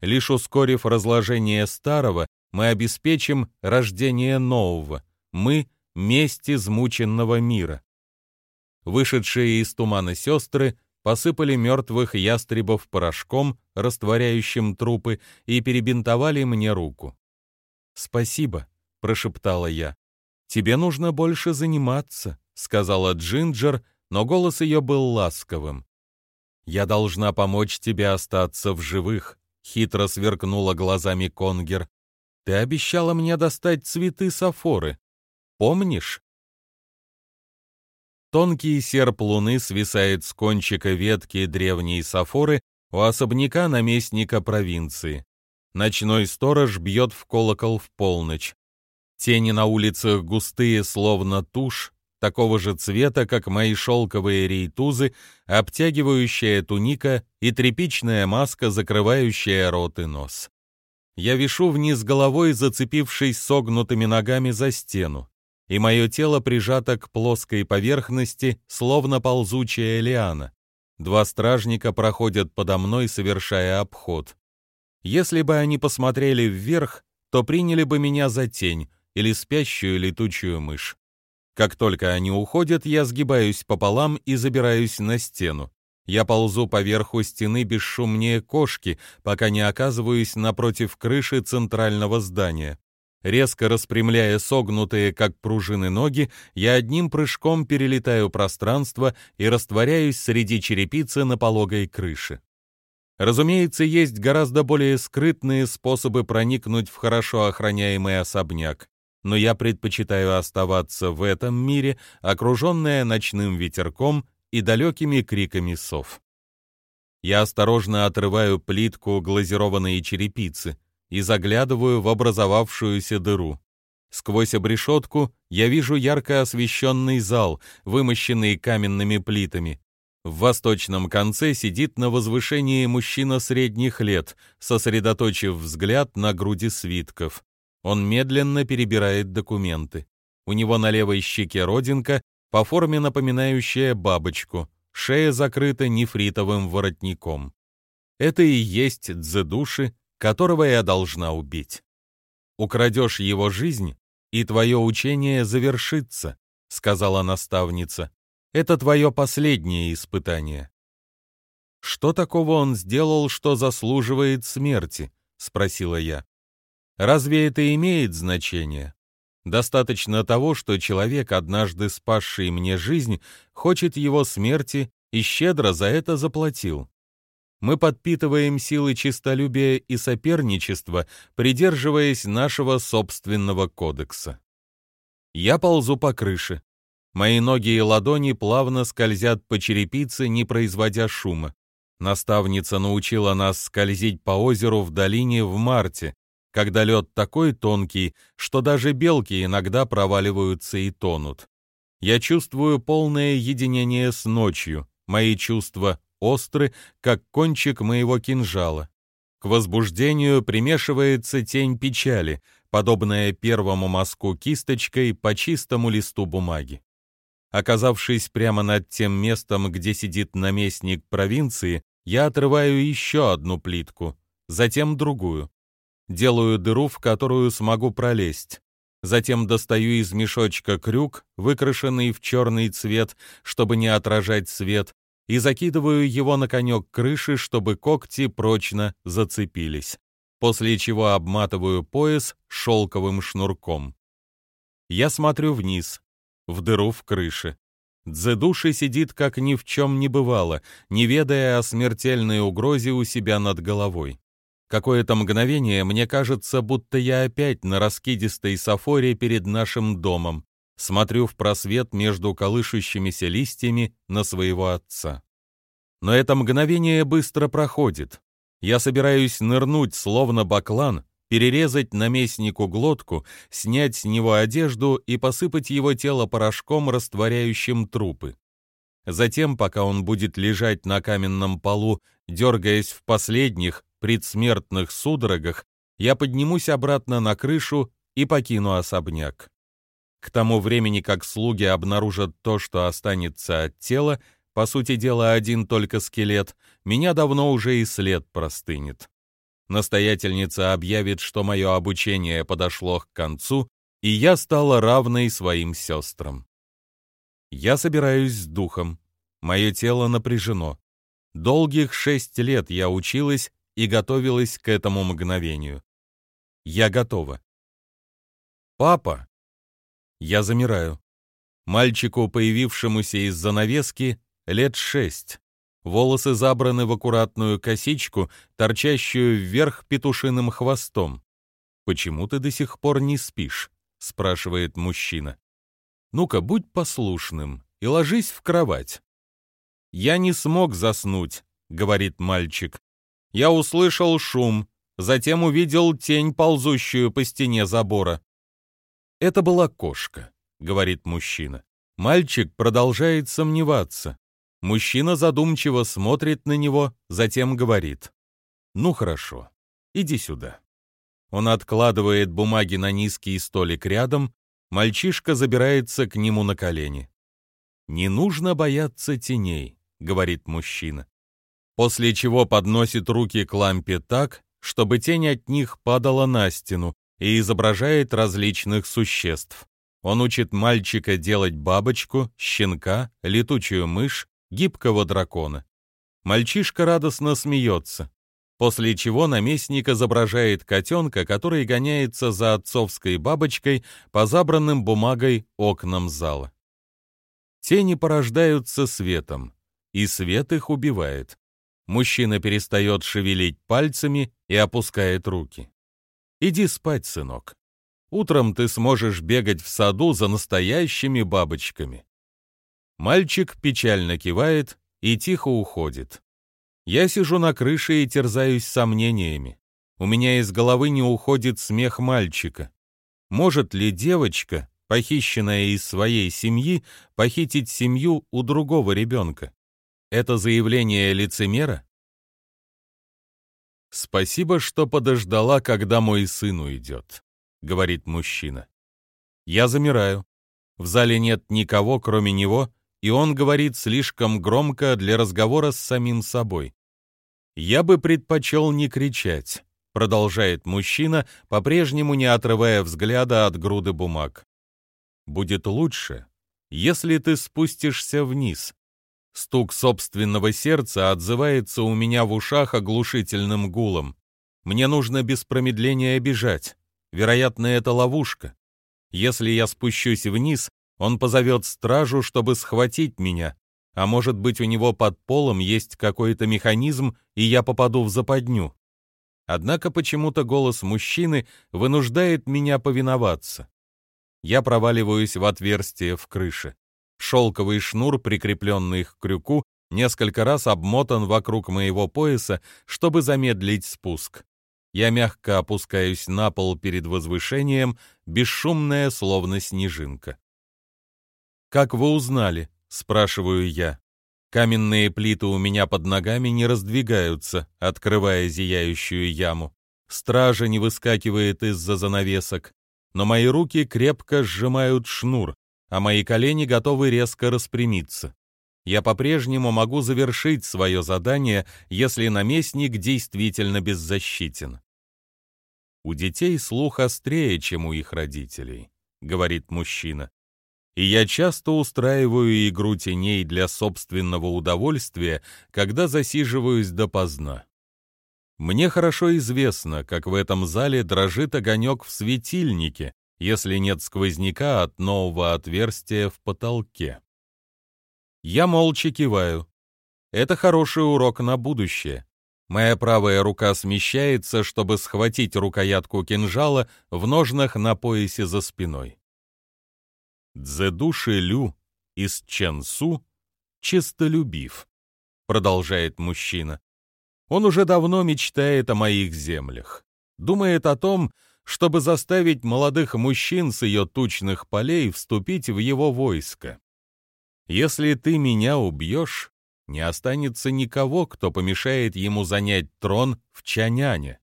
Лишь ускорив разложение старого, мы обеспечим рождение нового. Мы — месть измученного мира. Вышедшие из тумана сестры посыпали мертвых ястребов порошком, растворяющим трупы, и перебинтовали мне руку. «Спасибо», — прошептала я. «Тебе нужно больше заниматься», — сказала Джинджер, но голос ее был ласковым. «Я должна помочь тебе остаться в живых», — хитро сверкнула глазами Конгер. «Ты обещала мне достать цветы сафоры. Помнишь?» Тонкий серп луны свисает с кончика ветки древней сафоры у особняка наместника провинции. Ночной сторож бьет в колокол в полночь. Тени на улицах густые, словно тушь, такого же цвета, как мои шелковые рейтузы, обтягивающая туника и тряпичная маска, закрывающая рот и нос. Я вишу вниз головой, зацепившись согнутыми ногами за стену и мое тело прижато к плоской поверхности, словно ползучая лиана. Два стражника проходят подо мной, совершая обход. Если бы они посмотрели вверх, то приняли бы меня за тень или спящую летучую мышь. Как только они уходят, я сгибаюсь пополам и забираюсь на стену. Я ползу по верху стены бесшумнее кошки, пока не оказываюсь напротив крыши центрального здания. Резко распрямляя согнутые, как пружины, ноги, я одним прыжком перелетаю пространство и растворяюсь среди черепицы на пологой крыше. Разумеется, есть гораздо более скрытные способы проникнуть в хорошо охраняемый особняк, но я предпочитаю оставаться в этом мире, окруженная ночным ветерком и далекими криками сов. Я осторожно отрываю плитку глазированной черепицы и заглядываю в образовавшуюся дыру. Сквозь обрешетку я вижу ярко освещенный зал, вымощенный каменными плитами. В восточном конце сидит на возвышении мужчина средних лет, сосредоточив взгляд на груди свитков. Он медленно перебирает документы. У него на левой щеке родинка, по форме напоминающая бабочку, шея закрыта нефритовым воротником. Это и есть дзедуши, которого я должна убить. Украдешь его жизнь, и твое учение завершится, сказала наставница. Это твое последнее испытание. Что такого он сделал, что заслуживает смерти? спросила я. Разве это имеет значение? Достаточно того, что человек, однажды спасший мне жизнь, хочет его смерти и щедро за это заплатил мы подпитываем силы честолюбия и соперничества, придерживаясь нашего собственного кодекса. Я ползу по крыше. Мои ноги и ладони плавно скользят по черепице, не производя шума. Наставница научила нас скользить по озеру в долине в марте, когда лед такой тонкий, что даже белки иногда проваливаются и тонут. Я чувствую полное единение с ночью, мои чувства остры, как кончик моего кинжала. К возбуждению примешивается тень печали, подобная первому мазку кисточкой по чистому листу бумаги. Оказавшись прямо над тем местом, где сидит наместник провинции, я отрываю еще одну плитку, затем другую. Делаю дыру, в которую смогу пролезть. Затем достаю из мешочка крюк, выкрашенный в черный цвет, чтобы не отражать свет, и закидываю его на конек крыши, чтобы когти прочно зацепились, после чего обматываю пояс шелковым шнурком. Я смотрю вниз, в дыру в крыше. Дзедуши сидит, как ни в чем не бывало, не ведая о смертельной угрозе у себя над головой. Какое-то мгновение мне кажется, будто я опять на раскидистой сафоре перед нашим домом, смотрю в просвет между колышущимися листьями на своего отца. Но это мгновение быстро проходит. Я собираюсь нырнуть, словно баклан, перерезать наместнику глотку, снять с него одежду и посыпать его тело порошком, растворяющим трупы. Затем, пока он будет лежать на каменном полу, дергаясь в последних предсмертных судорогах, я поднимусь обратно на крышу и покину особняк. К тому времени, как слуги обнаружат то, что останется от тела, по сути дела один только скелет, меня давно уже и след простынет. Настоятельница объявит, что мое обучение подошло к концу, и я стала равной своим сестрам. Я собираюсь с духом. Мое тело напряжено. Долгих шесть лет я училась и готовилась к этому мгновению. Я готова. «Папа!» Я замираю. Мальчику, появившемуся из занавески, лет шесть. Волосы забраны в аккуратную косичку, торчащую вверх петушиным хвостом. «Почему ты до сих пор не спишь?» — спрашивает мужчина. «Ну-ка, будь послушным и ложись в кровать». «Я не смог заснуть», — говорит мальчик. «Я услышал шум, затем увидел тень, ползущую по стене забора. «Это была кошка», — говорит мужчина. Мальчик продолжает сомневаться. Мужчина задумчиво смотрит на него, затем говорит. «Ну хорошо, иди сюда». Он откладывает бумаги на низкий столик рядом, мальчишка забирается к нему на колени. «Не нужно бояться теней», — говорит мужчина. После чего подносит руки к лампе так, чтобы тень от них падала на стену, и изображает различных существ. Он учит мальчика делать бабочку, щенка, летучую мышь, гибкого дракона. Мальчишка радостно смеется, после чего наместник изображает котенка, который гоняется за отцовской бабочкой по забранным бумагой окнам зала. Тени порождаются светом, и свет их убивает. Мужчина перестает шевелить пальцами и опускает руки. Иди спать, сынок. Утром ты сможешь бегать в саду за настоящими бабочками. Мальчик печально кивает и тихо уходит. Я сижу на крыше и терзаюсь сомнениями. У меня из головы не уходит смех мальчика. Может ли девочка, похищенная из своей семьи, похитить семью у другого ребенка? Это заявление лицемера? «Спасибо, что подождала, когда мой сын уйдет», — говорит мужчина. Я замираю. В зале нет никого, кроме него, и он говорит слишком громко для разговора с самим собой. «Я бы предпочел не кричать», — продолжает мужчина, по-прежнему не отрывая взгляда от груды бумаг. «Будет лучше, если ты спустишься вниз, Стук собственного сердца отзывается у меня в ушах оглушительным гулом. Мне нужно без промедления бежать. Вероятно, это ловушка. Если я спущусь вниз, он позовет стражу, чтобы схватить меня. А может быть, у него под полом есть какой-то механизм, и я попаду в западню. Однако почему-то голос мужчины вынуждает меня повиноваться. Я проваливаюсь в отверстие в крыше. Шелковый шнур, прикрепленный к крюку, несколько раз обмотан вокруг моего пояса, чтобы замедлить спуск. Я мягко опускаюсь на пол перед возвышением, бесшумная, словно снежинка. «Как вы узнали?» — спрашиваю я. Каменные плиты у меня под ногами не раздвигаются, открывая зияющую яму. Стража не выскакивает из-за занавесок, но мои руки крепко сжимают шнур, а мои колени готовы резко распрямиться. Я по-прежнему могу завершить свое задание, если наместник действительно беззащитен. «У детей слух острее, чем у их родителей», — говорит мужчина. «И я часто устраиваю игру теней для собственного удовольствия, когда засиживаюсь допоздна. Мне хорошо известно, как в этом зале дрожит огонек в светильнике, если нет сквозняка от нового отверстия в потолке. Я молча киваю. Это хороший урок на будущее. Моя правая рука смещается, чтобы схватить рукоятку кинжала в ножнах на поясе за спиной. Цзэдуши Лю из Ченсу честолюбив, продолжает мужчина. Он уже давно мечтает о моих землях. Думает о том, чтобы заставить молодых мужчин с ее тучных полей вступить в его войско. Если ты меня убьешь, не останется никого, кто помешает ему занять трон в Чаняне.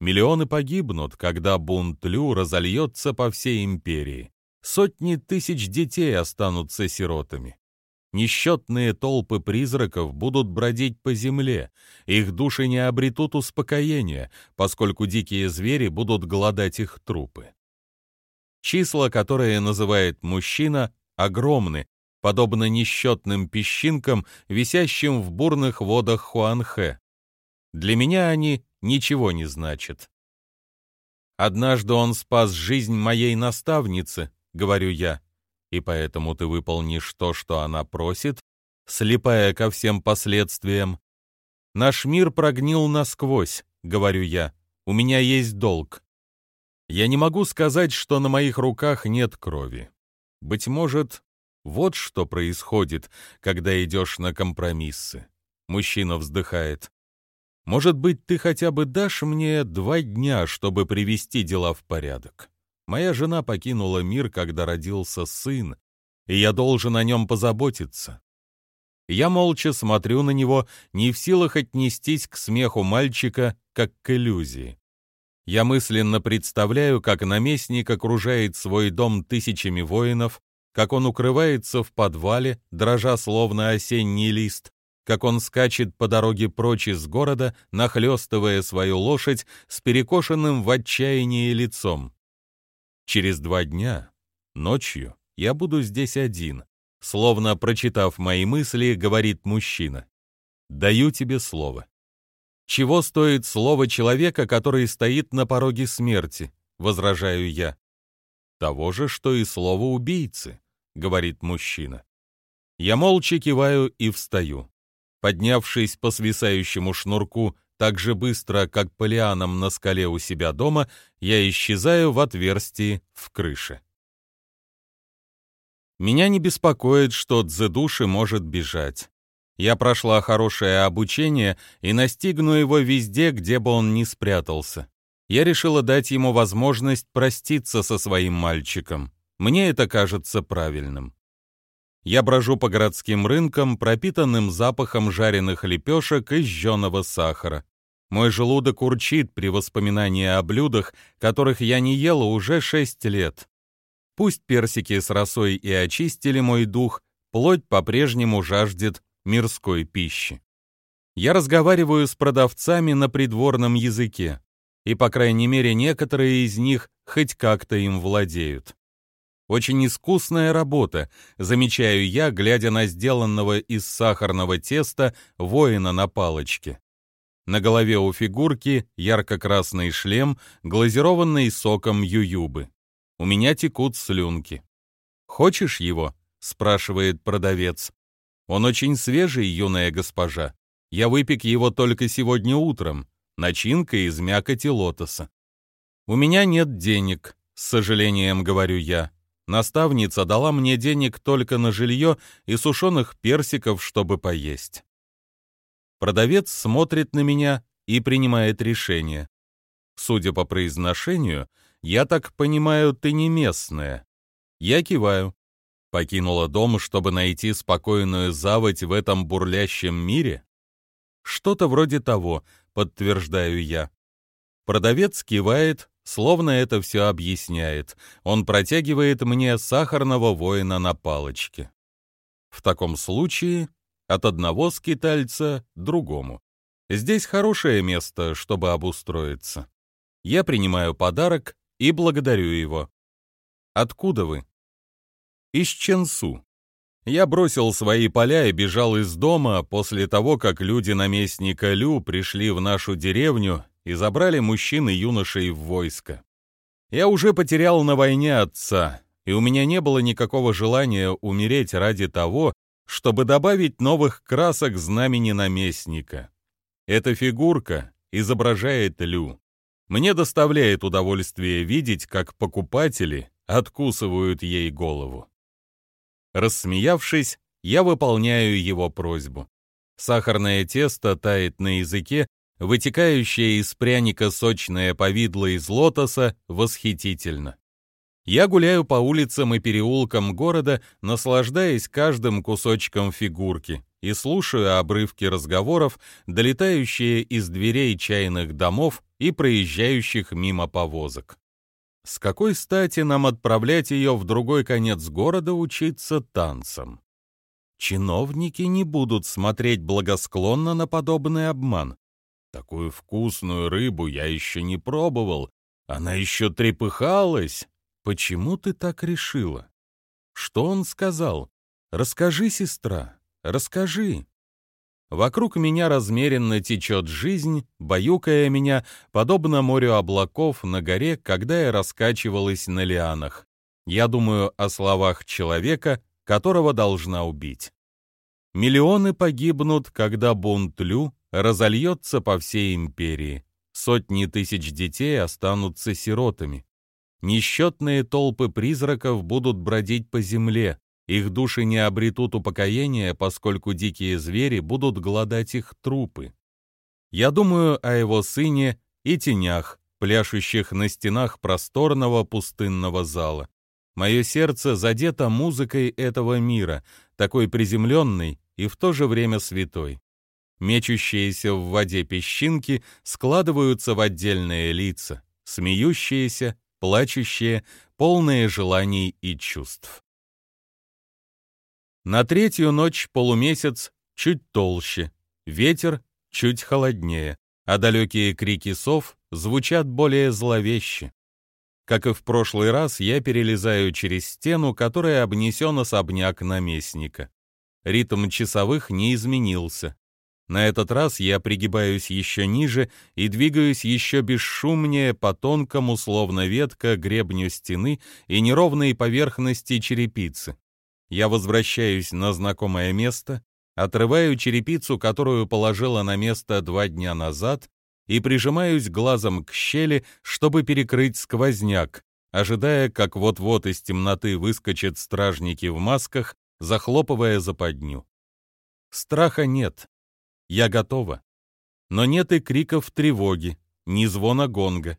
Миллионы погибнут, когда бунт Лю разольется по всей империи. Сотни тысяч детей останутся сиротами. Несчетные толпы призраков будут бродить по земле, их души не обретут успокоения, поскольку дикие звери будут голодать их трупы. Числа, которые называет мужчина, огромны, подобно несчетным песчинкам, висящим в бурных водах Хуанхэ. Для меня они ничего не значат. «Однажды он спас жизнь моей наставницы», — говорю я и поэтому ты выполнишь то, что она просит, слепая ко всем последствиям. Наш мир прогнил насквозь, говорю я. У меня есть долг. Я не могу сказать, что на моих руках нет крови. Быть может, вот что происходит, когда идешь на компромиссы. Мужчина вздыхает. Может быть, ты хотя бы дашь мне два дня, чтобы привести дела в порядок? Моя жена покинула мир, когда родился сын, и я должен о нем позаботиться. Я молча смотрю на него, не в силах отнестись к смеху мальчика, как к иллюзии. Я мысленно представляю, как наместник окружает свой дом тысячами воинов, как он укрывается в подвале, дрожа словно осенний лист, как он скачет по дороге прочь из города, нахлестывая свою лошадь с перекошенным в отчаянии лицом. Через два дня, ночью, я буду здесь один. Словно прочитав мои мысли, говорит мужчина. Даю тебе слово. Чего стоит слово человека, который стоит на пороге смерти? Возражаю я. Того же, что и слово убийцы, говорит мужчина. Я молча киваю и встаю. Поднявшись по свисающему шнурку так же быстро, как по лианам на скале у себя дома, я исчезаю в отверстии в крыше. Меня не беспокоит, что Дзедуши может бежать. Я прошла хорошее обучение и настигну его везде, где бы он ни спрятался. Я решила дать ему возможность проститься со своим мальчиком. Мне это кажется правильным. Я брожу по городским рынкам, пропитанным запахом жареных лепешек и жженого сахара. Мой желудок урчит при воспоминании о блюдах, которых я не ела уже шесть лет. Пусть персики с росой и очистили мой дух, плоть по-прежнему жаждет мирской пищи. Я разговариваю с продавцами на придворном языке, и, по крайней мере, некоторые из них хоть как-то им владеют. Очень искусная работа, замечаю я, глядя на сделанного из сахарного теста воина на палочке. На голове у фигурки ярко-красный шлем, глазированный соком ююбы. У меня текут слюнки. «Хочешь его?» — спрашивает продавец. «Он очень свежий, юная госпожа. Я выпек его только сегодня утром. Начинка из мякоти лотоса». «У меня нет денег», — с сожалением говорю я. Наставница дала мне денег только на жилье и сушеных персиков, чтобы поесть. Продавец смотрит на меня и принимает решение. Судя по произношению, я так понимаю, ты не местная. Я киваю. Покинула дом, чтобы найти спокойную заводь в этом бурлящем мире? Что-то вроде того, подтверждаю я. Продавец кивает, словно это все объясняет. Он протягивает мне сахарного воина на палочке. В таком случае от одного скитальца другому. Здесь хорошее место, чтобы обустроиться. Я принимаю подарок и благодарю его. Откуда вы? Из Ченсу. Я бросил свои поля и бежал из дома после того, как люди наместника Лю пришли в нашу деревню и забрали мужчин и юношей в войско. Я уже потерял на войне отца, и у меня не было никакого желания умереть ради того, чтобы добавить новых красок знамени наместника. Эта фигурка изображает Лю. Мне доставляет удовольствие видеть, как покупатели откусывают ей голову. Рассмеявшись, я выполняю его просьбу. Сахарное тесто тает на языке, вытекающее из пряника сочное повидло из лотоса восхитительно. Я гуляю по улицам и переулкам города, наслаждаясь каждым кусочком фигурки и слушаю обрывки разговоров, долетающие из дверей чайных домов и проезжающих мимо повозок. С какой стати нам отправлять ее в другой конец города учиться танцам? Чиновники не будут смотреть благосклонно на подобный обман. Такую вкусную рыбу я еще не пробовал. Она еще трепыхалась. Почему ты так решила? Что он сказал? Расскажи, сестра, расскажи. Вокруг меня размеренно течет жизнь, баюкая меня, подобно морю облаков на горе, когда я раскачивалась на лианах. Я думаю о словах человека, которого должна убить. Миллионы погибнут, когда бунт Лю разольется по всей империи. Сотни тысяч детей останутся сиротами. Несчетные толпы призраков будут бродить по земле. Их души не обретут упокоения, поскольку дикие звери будут гладать их трупы. Я думаю о его сыне и тенях, пляшущих на стенах просторного пустынного зала. Мое сердце задето музыкой этого мира, такой приземленной и в то же время святой. Мечущиеся в воде песчинки складываются в отдельные лица, смеющиеся, плачущие, полные желаний и чувств. На третью ночь полумесяц чуть толще, ветер чуть холоднее, а далекие крики сов звучат более зловеще. Как и в прошлый раз, я перелезаю через стену, которая обнесен особняк наместника. Ритм часовых не изменился. На этот раз я пригибаюсь еще ниже и двигаюсь еще бесшумнее по тонкому, словно ветка, гребню стены и неровной поверхности черепицы. Я возвращаюсь на знакомое место, отрываю черепицу, которую положила на место два дня назад, и прижимаюсь глазом к щели, чтобы перекрыть сквозняк, ожидая, как вот-вот из темноты выскочат стражники в масках, захлопывая западню. Страха нет. Я готова. Но нет и криков тревоги, ни звона гонга.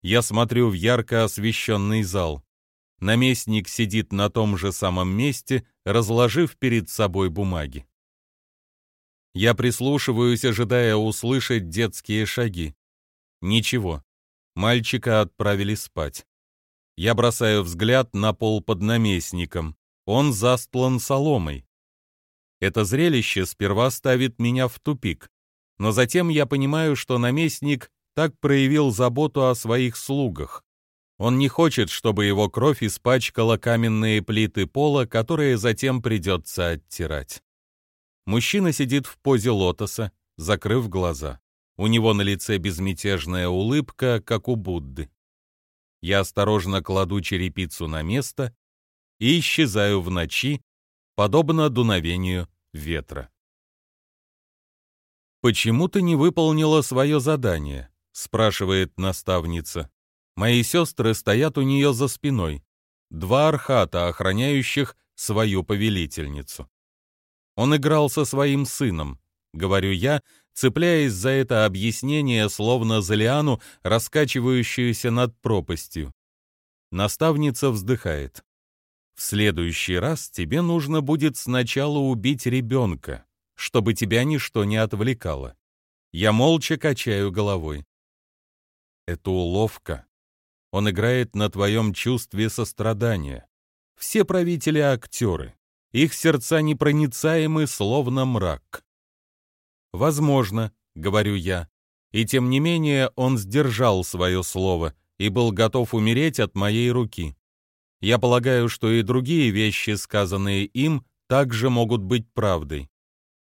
Я смотрю в ярко освещенный зал. Наместник сидит на том же самом месте, разложив перед собой бумаги. Я прислушиваюсь, ожидая услышать детские шаги. Ничего. Мальчика отправили спать. Я бросаю взгляд на пол под наместником. Он застлан соломой. Это зрелище сперва ставит меня в тупик, но затем я понимаю, что наместник так проявил заботу о своих слугах. Он не хочет, чтобы его кровь испачкала каменные плиты пола, которые затем придется оттирать. Мужчина сидит в позе лотоса, закрыв глаза. У него на лице безмятежная улыбка, как у Будды. Я осторожно кладу черепицу на место и исчезаю в ночи, подобно дуновению ветра. «Почему ты не выполнила свое задание?» — спрашивает наставница. Мои сестры стоят у нее за спиной, два архата, охраняющих свою повелительницу. Он играл со своим сыном, говорю я, цепляясь за это объяснение, словно за лиану, раскачивающуюся над пропастью. Наставница вздыхает. В следующий раз тебе нужно будет сначала убить ребенка, чтобы тебя ничто не отвлекало. Я молча качаю головой. Это уловка. Он играет на твоем чувстве сострадания. Все правители — актеры. Их сердца непроницаемы, словно мрак. «Возможно», — говорю я, и тем не менее он сдержал свое слово и был готов умереть от моей руки. Я полагаю, что и другие вещи, сказанные им, также могут быть правдой.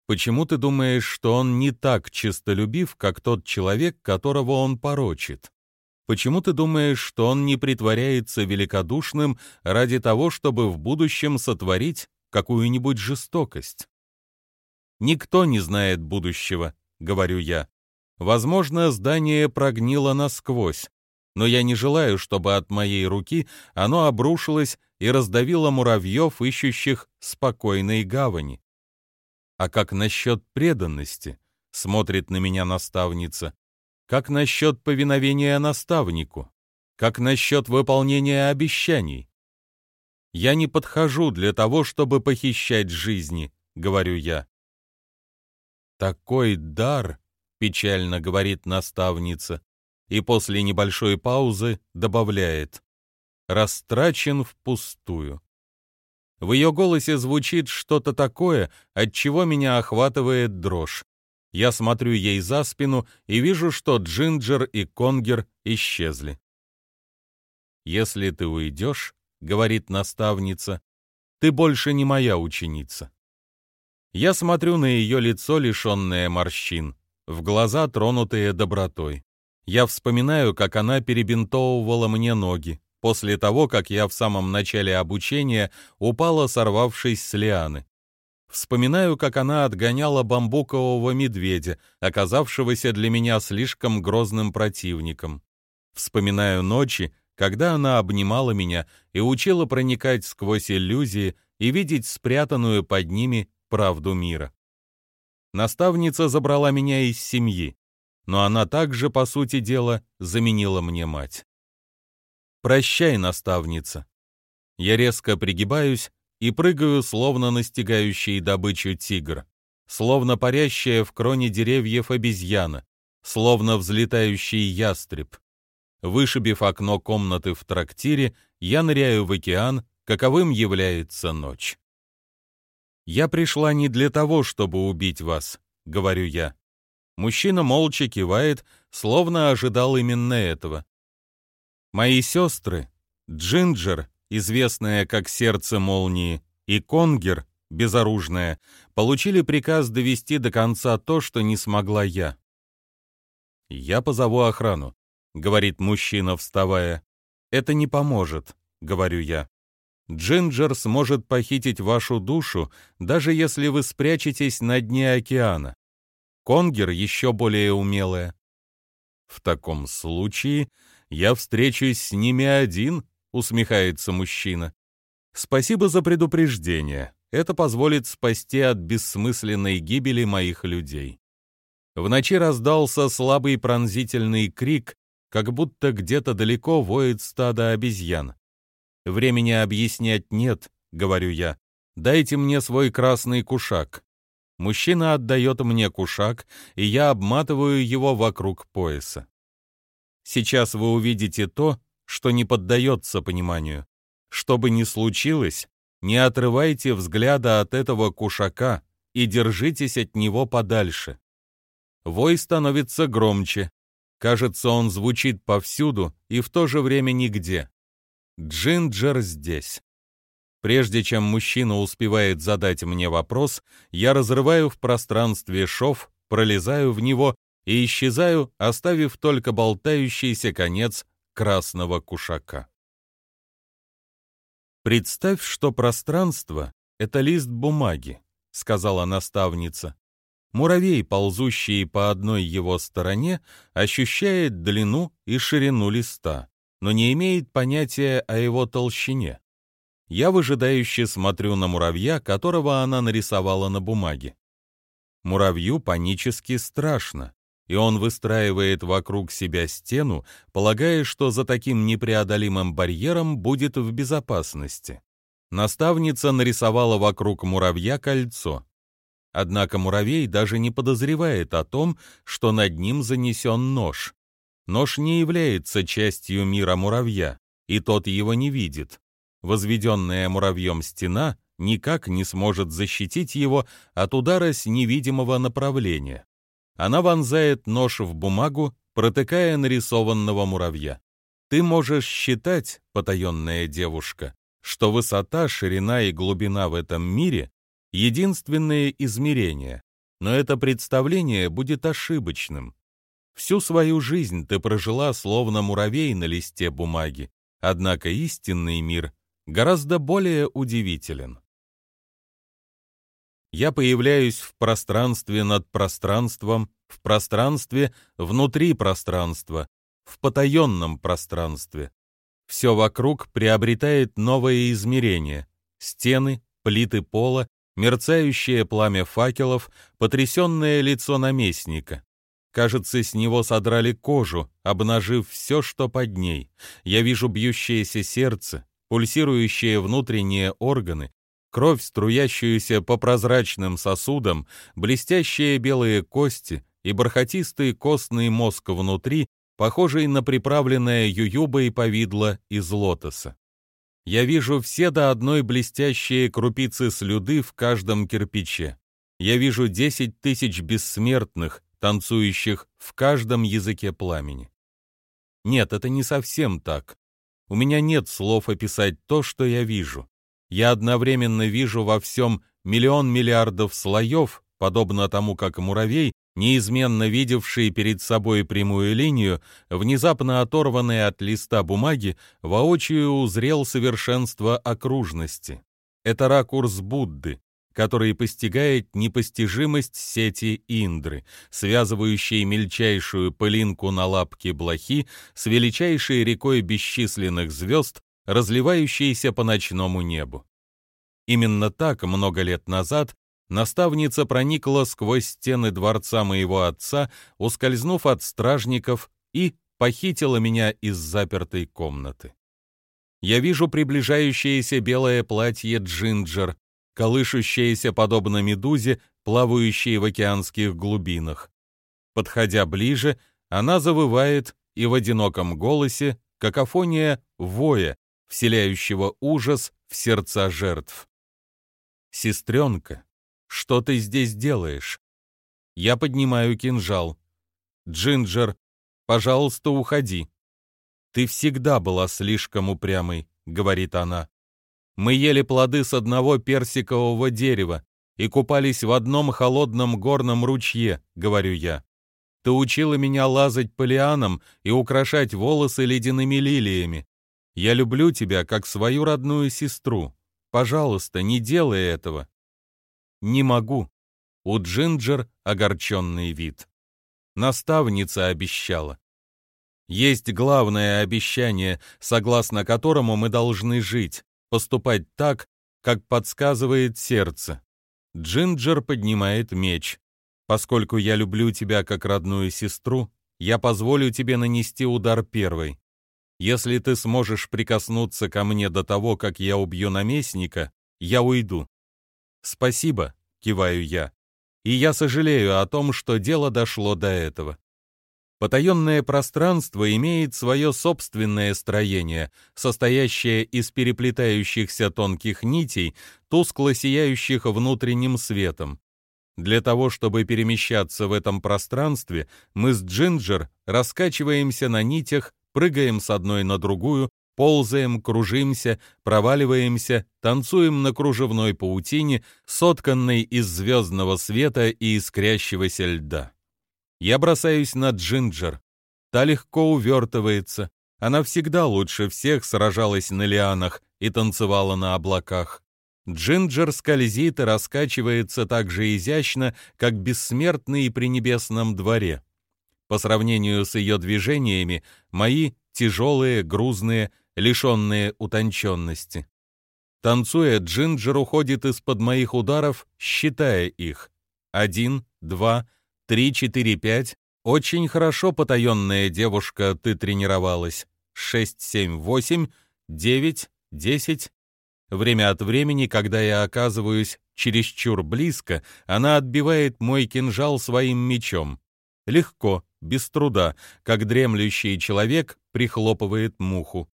Почему ты думаешь, что он не так чистолюбив, как тот человек, которого он порочит? Почему ты думаешь, что он не притворяется великодушным ради того, чтобы в будущем сотворить какую-нибудь жестокость. Никто не знает будущего, говорю я. Возможно, здание прогнило насквозь, но я не желаю, чтобы от моей руки оно обрушилось и раздавило муравьев, ищущих спокойной гавани. А как насчет преданности? Смотрит на меня наставница. Как насчет повиновения наставнику? Как насчет выполнения обещаний? Я не подхожу для того, чтобы похищать жизни, говорю я. Такой дар, печально говорит наставница, и после небольшой паузы добавляет, растрачен впустую. В ее голосе звучит что-то такое, от чего меня охватывает дрожь. Я смотрю ей за спину и вижу, что Джинджер и Конгер исчезли. «Если ты уйдешь, — говорит наставница, — ты больше не моя ученица». Я смотрю на ее лицо, лишенное морщин, в глаза, тронутые добротой. Я вспоминаю, как она перебинтовывала мне ноги, после того, как я в самом начале обучения упала, сорвавшись с лианы. Вспоминаю, как она отгоняла бамбукового медведя, оказавшегося для меня слишком грозным противником. Вспоминаю ночи, когда она обнимала меня и учила проникать сквозь иллюзии и видеть спрятанную под ними правду мира. Наставница забрала меня из семьи, но она также, по сути дела, заменила мне мать. «Прощай, наставница». Я резко пригибаюсь и прыгаю, словно настигающий добычу тигр, словно парящая в кроне деревьев обезьяна, словно взлетающий ястреб. Вышибив окно комнаты в трактире, я ныряю в океан, каковым является ночь. «Я пришла не для того, чтобы убить вас», — говорю я. Мужчина молча кивает, словно ожидал именно этого. Мои сестры, Джинджер известная как «Сердце молнии», и Конгер, безоружная, получили приказ довести до конца то, что не смогла я. «Я позову охрану», — говорит мужчина, вставая. «Это не поможет», — говорю я. «Джинджер сможет похитить вашу душу, даже если вы спрячетесь на дне океана. Конгер еще более умелая. В таком случае я встречусь с ними один усмехается мужчина. Спасибо за предупреждение. Это позволит спасти от бессмысленной гибели моих людей. В ночи раздался слабый пронзительный крик, как будто где-то далеко воет стадо обезьян. Времени объяснять нет, говорю я. Дайте мне свой красный кушак. Мужчина отдает мне кушак, и я обматываю его вокруг пояса. Сейчас вы увидите то, что не поддается пониманию. Что бы ни случилось, не отрывайте взгляда от этого кушака и держитесь от него подальше. Вой становится громче. Кажется, он звучит повсюду и в то же время нигде. Джинджер здесь. Прежде чем мужчина успевает задать мне вопрос, я разрываю в пространстве шов, пролезаю в него и исчезаю, оставив только болтающийся конец красного кушака. «Представь, что пространство — это лист бумаги», — сказала наставница. Муравей, ползущий по одной его стороне, ощущает длину и ширину листа, но не имеет понятия о его толщине. Я выжидающе смотрю на муравья, которого она нарисовала на бумаге. Муравью панически страшно и он выстраивает вокруг себя стену, полагая, что за таким непреодолимым барьером будет в безопасности. Наставница нарисовала вокруг муравья кольцо. Однако муравей даже не подозревает о том, что над ним занесен нож. Нож не является частью мира муравья, и тот его не видит. Возведенная муравьем стена никак не сможет защитить его от удара с невидимого направления. Она вонзает нож в бумагу, протыкая нарисованного муравья. Ты можешь считать, потаенная девушка, что высота, ширина и глубина в этом мире — единственные измерения, но это представление будет ошибочным. Всю свою жизнь ты прожила словно муравей на листе бумаги, однако истинный мир гораздо более удивителен. Я появляюсь в пространстве над пространством, в пространстве внутри пространства, в потаенном пространстве. Все вокруг приобретает новое измерение. Стены, плиты пола, мерцающее пламя факелов, потрясенное лицо наместника. Кажется, с него содрали кожу, обнажив все, что под ней. Я вижу бьющееся сердце, пульсирующие внутренние органы, кровь, струящуюся по прозрачным сосудам, блестящие белые кости и бархатистый костный мозг внутри, похожий на приправленное ююбой повидло из лотоса. Я вижу все до одной блестящие крупицы слюды в каждом кирпиче. Я вижу десять тысяч бессмертных, танцующих в каждом языке пламени. Нет, это не совсем так. У меня нет слов описать то, что я вижу. Я одновременно вижу во всем миллион миллиардов слоев, подобно тому, как муравей неизменно видевший перед собой прямую линию, внезапно оторванный от листа бумаги, воочию узрел совершенство окружности. Это ракурс Будды, который постигает непостижимость сети Индры, связывающей мельчайшую пылинку на лапке блохи с величайшей рекой бесчисленных звезд, разливающейся по ночному небу. Именно так много лет назад наставница проникла сквозь стены дворца моего отца, ускользнув от стражников и похитила меня из запертой комнаты. Я вижу приближающееся белое платье Джинджер, колышущееся подобно медузе, плавающей в океанских глубинах. Подходя ближе, она завывает, и в одиноком голосе какофония воя, вселяющего ужас в сердца жертв. «Сестренка, что ты здесь делаешь?» Я поднимаю кинжал. «Джинджер, пожалуйста, уходи». «Ты всегда была слишком упрямой», — говорит она. «Мы ели плоды с одного персикового дерева и купались в одном холодном горном ручье», — говорю я. «Ты учила меня лазать по лианам и украшать волосы ледяными лилиями. Я люблю тебя, как свою родную сестру. Пожалуйста, не делай этого. «Не могу». У Джинджер огорченный вид. Наставница обещала. Есть главное обещание, согласно которому мы должны жить, поступать так, как подсказывает сердце. Джинджер поднимает меч. Поскольку я люблю тебя как родную сестру, я позволю тебе нанести удар первой. Если ты сможешь прикоснуться ко мне до того, как я убью наместника, я уйду. «Спасибо», — киваю я. «И я сожалею о том, что дело дошло до этого». Потаенное пространство имеет свое собственное строение, состоящее из переплетающихся тонких нитей, тускло сияющих внутренним светом. Для того, чтобы перемещаться в этом пространстве, мы с Джинджер раскачиваемся на нитях, прыгаем с одной на другую, ползаем, кружимся, проваливаемся, танцуем на кружевной паутине, сотканной из звездного света и искрящегося льда. Я бросаюсь на Джинджер. Та легко увертывается. Она всегда лучше всех сражалась на лианах и танцевала на облаках. Джинджер скользит и раскачивается так же изящно, как бессмертный при небесном дворе. По сравнению с ее движениями, мои тяжелые, грузные, лишенные утонченности. Танцуя, Джинджер уходит из-под моих ударов, считая их. Один, два, три, четыре, пять. Очень хорошо, потаенная девушка, ты тренировалась. Шесть, семь, восемь, девять, десять. Время от времени, когда я оказываюсь чересчур близко, она отбивает мой кинжал своим мечом. Легко, без труда, как дремлющий человек прихлопывает муху.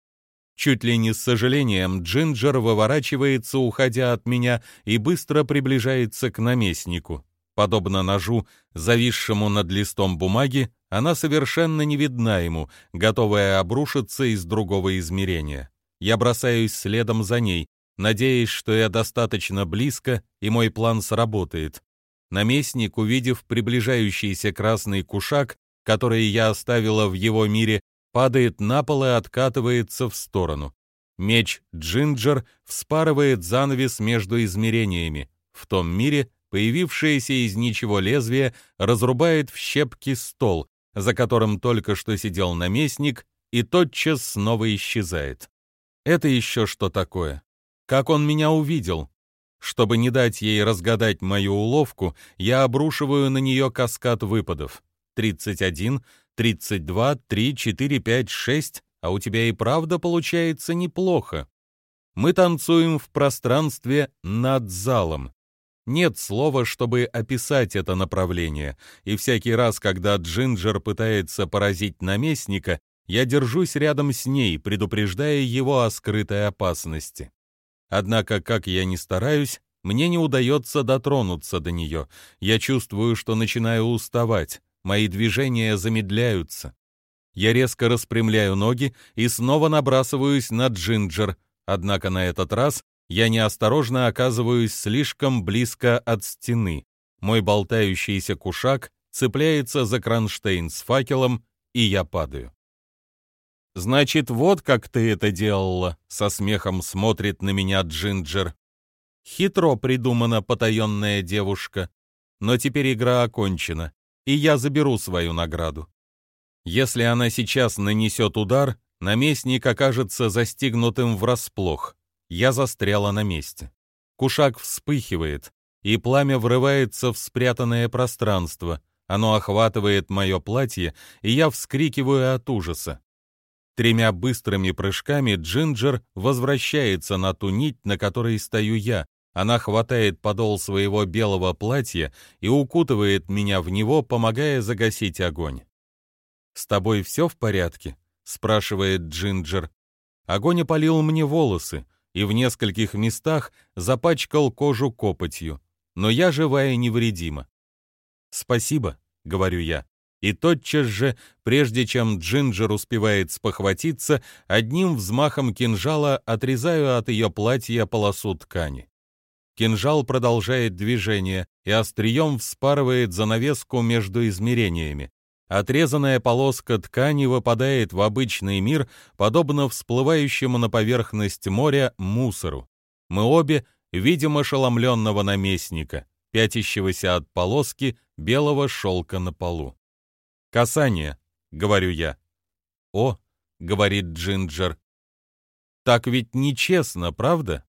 Чуть ли не с сожалением Джинджер выворачивается, уходя от меня, и быстро приближается к наместнику. Подобно ножу, зависшему над листом бумаги, она совершенно не видна ему, готовая обрушиться из другого измерения. Я бросаюсь следом за ней, надеясь, что я достаточно близко, и мой план сработает. Наместник, увидев приближающийся красный кушак, который я оставила в его мире, падает на пол и откатывается в сторону. Меч Джинджер вспарывает занавес между измерениями, в том мире, появившееся из ничего лезвие разрубает в щепки стол, за которым только что сидел наместник, и тотчас снова исчезает. Это еще что такое? Как он меня увидел? Чтобы не дать ей разгадать мою уловку, я обрушиваю на нее каскад выпадов. 31, 32, 3, 4, 5, 6, а у тебя и правда получается неплохо. Мы танцуем в пространстве над залом. Нет слова, чтобы описать это направление, и всякий раз, когда Джинджер пытается поразить наместника, я держусь рядом с ней, предупреждая его о скрытой опасности. Однако, как я ни стараюсь, мне не удается дотронуться до нее. Я чувствую, что начинаю уставать, мои движения замедляются. Я резко распрямляю ноги и снова набрасываюсь на Джинджер, однако на этот раз я неосторожно оказываюсь слишком близко от стены. Мой болтающийся кушак цепляется за кронштейн с факелом, и я падаю. «Значит, вот как ты это делала», — со смехом смотрит на меня Джинджер. Хитро придумана потаенная девушка, но теперь игра окончена, и я заберу свою награду. Если она сейчас нанесет удар, наместник окажется застигнутым врасплох. Я застряла на месте. Кушак вспыхивает, и пламя врывается в спрятанное пространство. Оно охватывает мое платье, и я вскрикиваю от ужаса. Тремя быстрыми прыжками Джинджер возвращается на ту нить, на которой стою я. Она хватает подол своего белого платья и укутывает меня в него, помогая загасить огонь. «С тобой все в порядке?» — спрашивает Джинджер. Огонь опалил мне волосы, и в нескольких местах запачкал кожу копотью, но я живая и невредима. «Спасибо», — говорю я. И тотчас же, прежде чем Джинджер успевает спохватиться, одним взмахом кинжала отрезаю от ее платья полосу ткани. Кинжал продолжает движение и острием вспарывает занавеску между измерениями. Отрезанная полоска ткани выпадает в обычный мир, подобно всплывающему на поверхность моря мусору. Мы обе видим ошеломленного наместника, пятящегося от полоски белого шелка на полу. «Касание», — говорю я. «О», — говорит Джинджер, — «так ведь нечестно, правда?»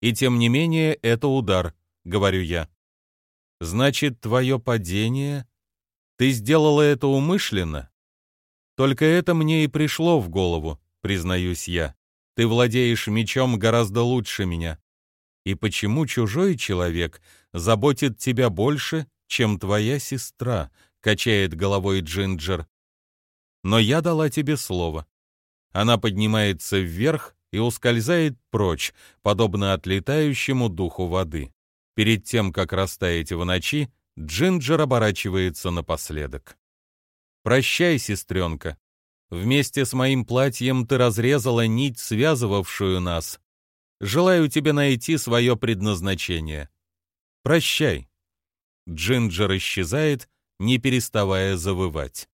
«И тем не менее это удар», — говорю я. «Значит, твое падение ты сделала это умышленно? Только это мне и пришло в голову, признаюсь я. Ты владеешь мечом гораздо лучше меня. И почему чужой человек заботит тебя больше, чем твоя сестра, качает головой Джинджер. Но я дала тебе слово. Она поднимается вверх и ускользает прочь, подобно отлетающему духу воды. Перед тем, как растаять в ночи, Джинджер оборачивается напоследок. «Прощай, сестренка. Вместе с моим платьем ты разрезала нить, связывавшую нас. Желаю тебе найти свое предназначение. Прощай». Джинджер исчезает, не переставая завывать.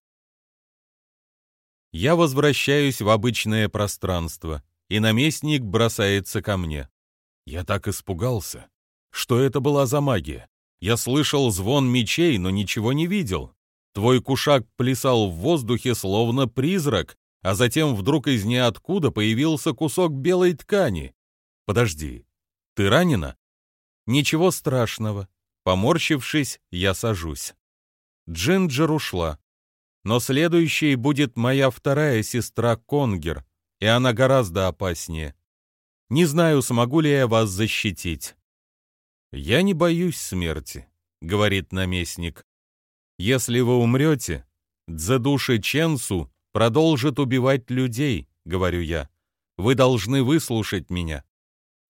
Я возвращаюсь в обычное пространство, и наместник бросается ко мне. Я так испугался. Что это была за магия? Я слышал звон мечей, но ничего не видел. Твой кушак плясал в воздухе, словно призрак, а затем вдруг из ниоткуда появился кусок белой ткани. Подожди, ты ранена? Ничего страшного. Поморщившись, я сажусь. Джинджер ушла. Но следующей будет моя вторая сестра Конгер, и она гораздо опаснее. Не знаю, смогу ли я вас защитить. «Я не боюсь смерти», — говорит наместник. «Если вы умрете, Дзедуши Ченсу продолжит убивать людей», — говорю я. «Вы должны выслушать меня».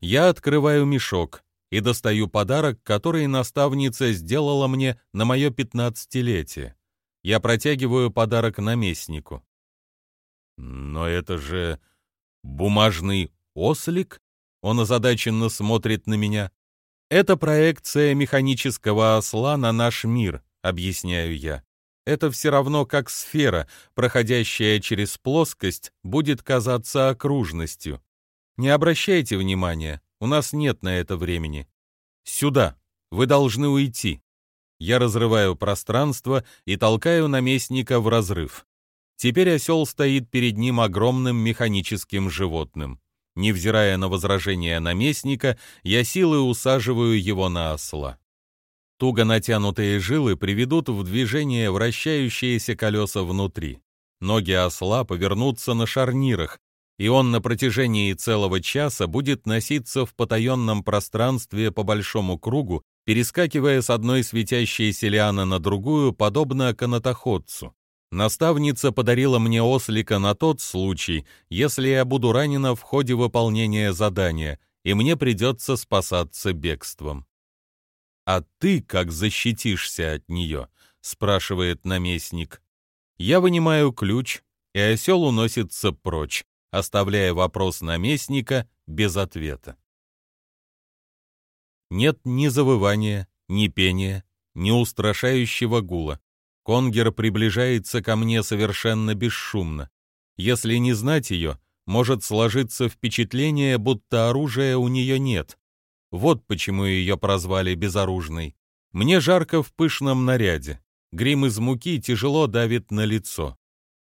Я открываю мешок и достаю подарок, который наставница сделала мне на мое пятнадцатилетие. Я протягиваю подарок наместнику. «Но это же бумажный ослик?» Он озадаченно смотрит на меня. Это проекция механического осла на наш мир, объясняю я. Это все равно как сфера, проходящая через плоскость, будет казаться окружностью. Не обращайте внимания, у нас нет на это времени. Сюда, Вы должны уйти. Я разрываю пространство и толкаю наместника в разрыв. Теперь осел стоит перед ним огромным механическим животным. Невзирая на возражения наместника, я силой усаживаю его на осла. Туго натянутые жилы приведут в движение вращающиеся колеса внутри. Ноги осла повернутся на шарнирах, и он на протяжении целого часа будет носиться в потаенном пространстве по большому кругу, перескакивая с одной светящейся лианы на другую, подобно канатоходцу. Наставница подарила мне ослика на тот случай, если я буду ранена в ходе выполнения задания, и мне придется спасаться бегством. «А ты как защитишься от нее?» — спрашивает наместник. Я вынимаю ключ, и осел уносится прочь, оставляя вопрос наместника без ответа. Нет ни завывания, ни пения, ни устрашающего гула. Конгер приближается ко мне совершенно бесшумно. Если не знать ее, может сложиться впечатление, будто оружия у нее нет. Вот почему ее прозвали безоружной. Мне жарко в пышном наряде. Грим из муки тяжело давит на лицо.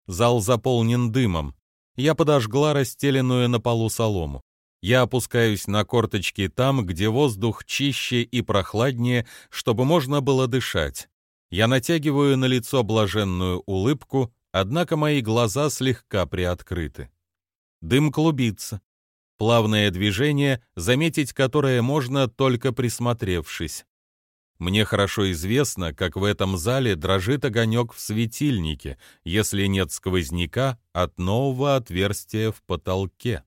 Зал заполнен дымом. Я подожгла расстеленную на полу солому. Я опускаюсь на корточки там, где воздух чище и прохладнее, чтобы можно было дышать. Я натягиваю на лицо блаженную улыбку, однако мои глаза слегка приоткрыты. Дым клубится. Плавное движение, заметить которое можно только присмотревшись. Мне хорошо известно, как в этом зале дрожит огонек в светильнике, если нет сквозняка от нового отверстия в потолке.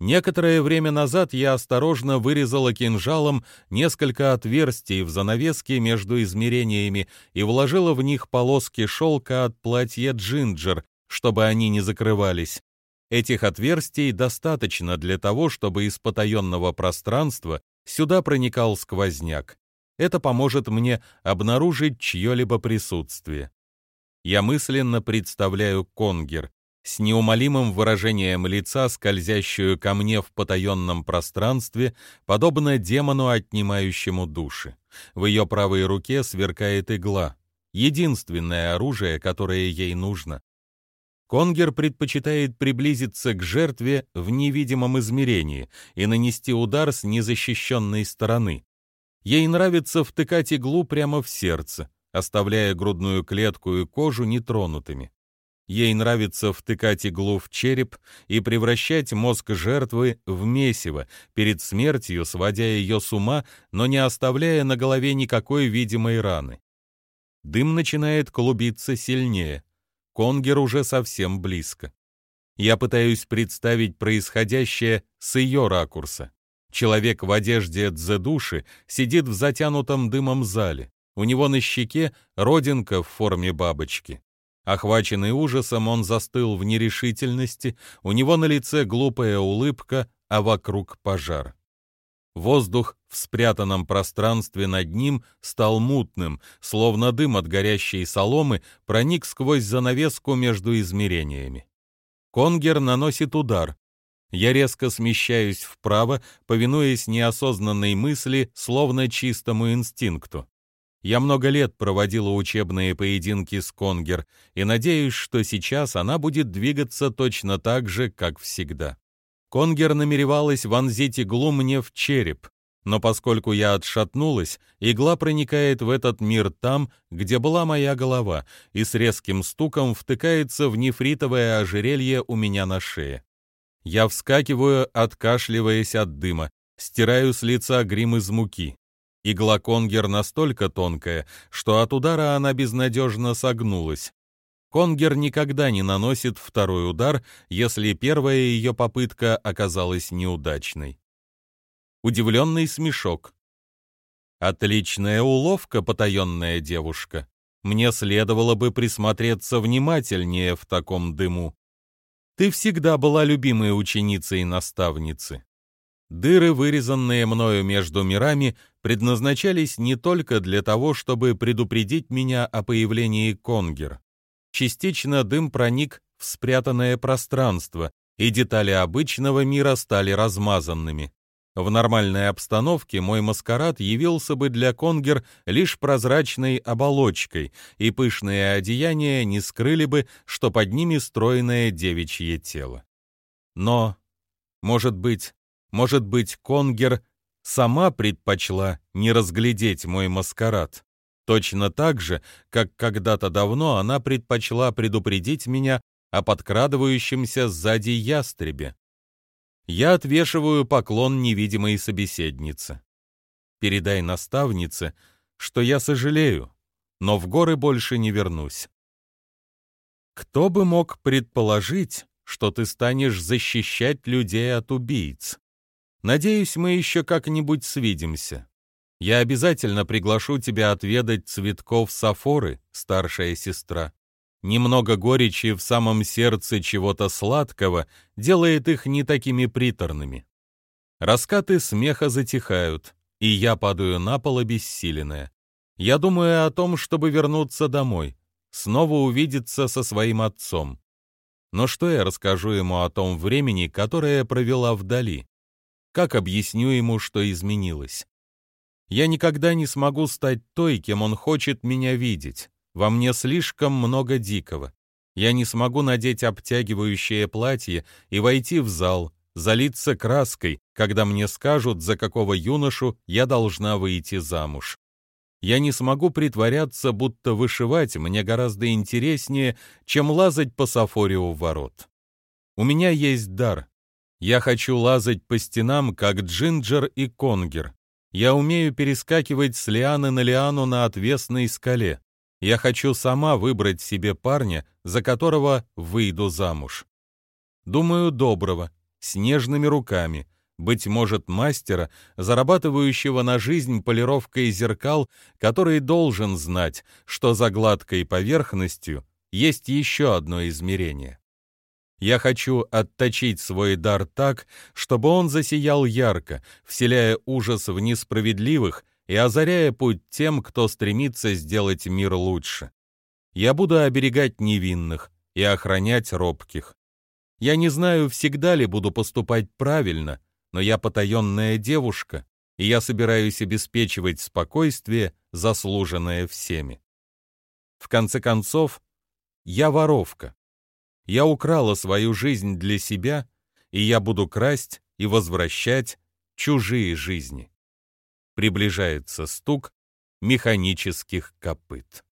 Некоторое время назад я осторожно вырезала кинжалом несколько отверстий в занавеске между измерениями и вложила в них полоски шелка от платья Джинджер, чтобы они не закрывались. Этих отверстий достаточно для того, чтобы из потаенного пространства сюда проникал сквозняк. Это поможет мне обнаружить чье-либо присутствие. Я мысленно представляю Конгер, с неумолимым выражением лица, скользящую ко мне в потаенном пространстве, подобно демону, отнимающему души. В ее правой руке сверкает игла, единственное оружие, которое ей нужно. Конгер предпочитает приблизиться к жертве в невидимом измерении и нанести удар с незащищенной стороны. Ей нравится втыкать иглу прямо в сердце, оставляя грудную клетку и кожу нетронутыми. Ей нравится втыкать иглу в череп и превращать мозг жертвы в месиво, перед смертью сводя ее с ума, но не оставляя на голове никакой видимой раны. Дым начинает клубиться сильнее. Конгер уже совсем близко. Я пытаюсь представить происходящее с ее ракурса. Человек в одежде дзедуши сидит в затянутом дымом зале. У него на щеке родинка в форме бабочки. Охваченный ужасом, он застыл в нерешительности, у него на лице глупая улыбка, а вокруг пожар. Воздух в спрятанном пространстве над ним стал мутным, словно дым от горящей соломы проник сквозь занавеску между измерениями. Конгер наносит удар. Я резко смещаюсь вправо, повинуясь неосознанной мысли, словно чистому инстинкту. Я много лет проводила учебные поединки с Конгер и надеюсь, что сейчас она будет двигаться точно так же, как всегда. Конгер намеревалась вонзить иглу мне в череп, но поскольку я отшатнулась, игла проникает в этот мир там, где была моя голова, и с резким стуком втыкается в нефритовое ожерелье у меня на шее. Я вскакиваю, откашливаясь от дыма, стираю с лица грим из муки. Игла Конгер настолько тонкая, что от удара она безнадежно согнулась. Конгер никогда не наносит второй удар, если первая ее попытка оказалась неудачной. Удивленный смешок. Отличная уловка, потаенная девушка. Мне следовало бы присмотреться внимательнее в таком дыму. Ты всегда была любимой ученицей наставницы. Дыры, вырезанные мною между мирами, предназначались не только для того, чтобы предупредить меня о появлении Конгер. Частично дым проник в спрятанное пространство, и детали обычного мира стали размазанными. В нормальной обстановке мой маскарад явился бы для конгер лишь прозрачной оболочкой, и пышные одеяния не скрыли бы, что под ними стройное девичье тело. Но, может быть, может быть, конгер сама предпочла не разглядеть мой маскарад. Точно так же, как когда-то давно она предпочла предупредить меня о подкрадывающемся сзади ястребе. Я отвешиваю поклон невидимой собеседнице. Передай наставнице, что я сожалею, но в горы больше не вернусь. Кто бы мог предположить, что ты станешь защищать людей от убийц? Надеюсь, мы еще как-нибудь свидимся. Я обязательно приглашу тебя отведать цветков сафоры, старшая сестра. Немного горечи в самом сердце чего-то сладкого делает их не такими приторными. Раскаты смеха затихают, и я падаю на пол обессиленная. Я думаю о том, чтобы вернуться домой, снова увидеться со своим отцом. Но что я расскажу ему о том времени, которое провела вдали? Как объясню ему, что изменилось? Я никогда не смогу стать той, кем он хочет меня видеть. Во мне слишком много дикого. Я не смогу надеть обтягивающее платье и войти в зал, залиться краской, когда мне скажут, за какого юношу я должна выйти замуж. Я не смогу притворяться, будто вышивать мне гораздо интереснее, чем лазать по сафоре у ворот. У меня есть дар. Я хочу лазать по стенам, как Джинджер и Конгер. Я умею перескакивать с лианы на лиану на отвесной скале. Я хочу сама выбрать себе парня, за которого выйду замуж. Думаю, доброго, с нежными руками, быть может, мастера, зарабатывающего на жизнь полировкой зеркал, который должен знать, что за гладкой поверхностью есть еще одно измерение. Я хочу отточить свой дар так, чтобы он засиял ярко, вселяя ужас в несправедливых и озаряя путь тем, кто стремится сделать мир лучше. Я буду оберегать невинных и охранять робких. Я не знаю, всегда ли буду поступать правильно, но я потаенная девушка, и я собираюсь обеспечивать спокойствие, заслуженное всеми. В конце концов, я воровка. Я украла свою жизнь для себя, и я буду красть и возвращать чужие жизни приближается стук механических копыт.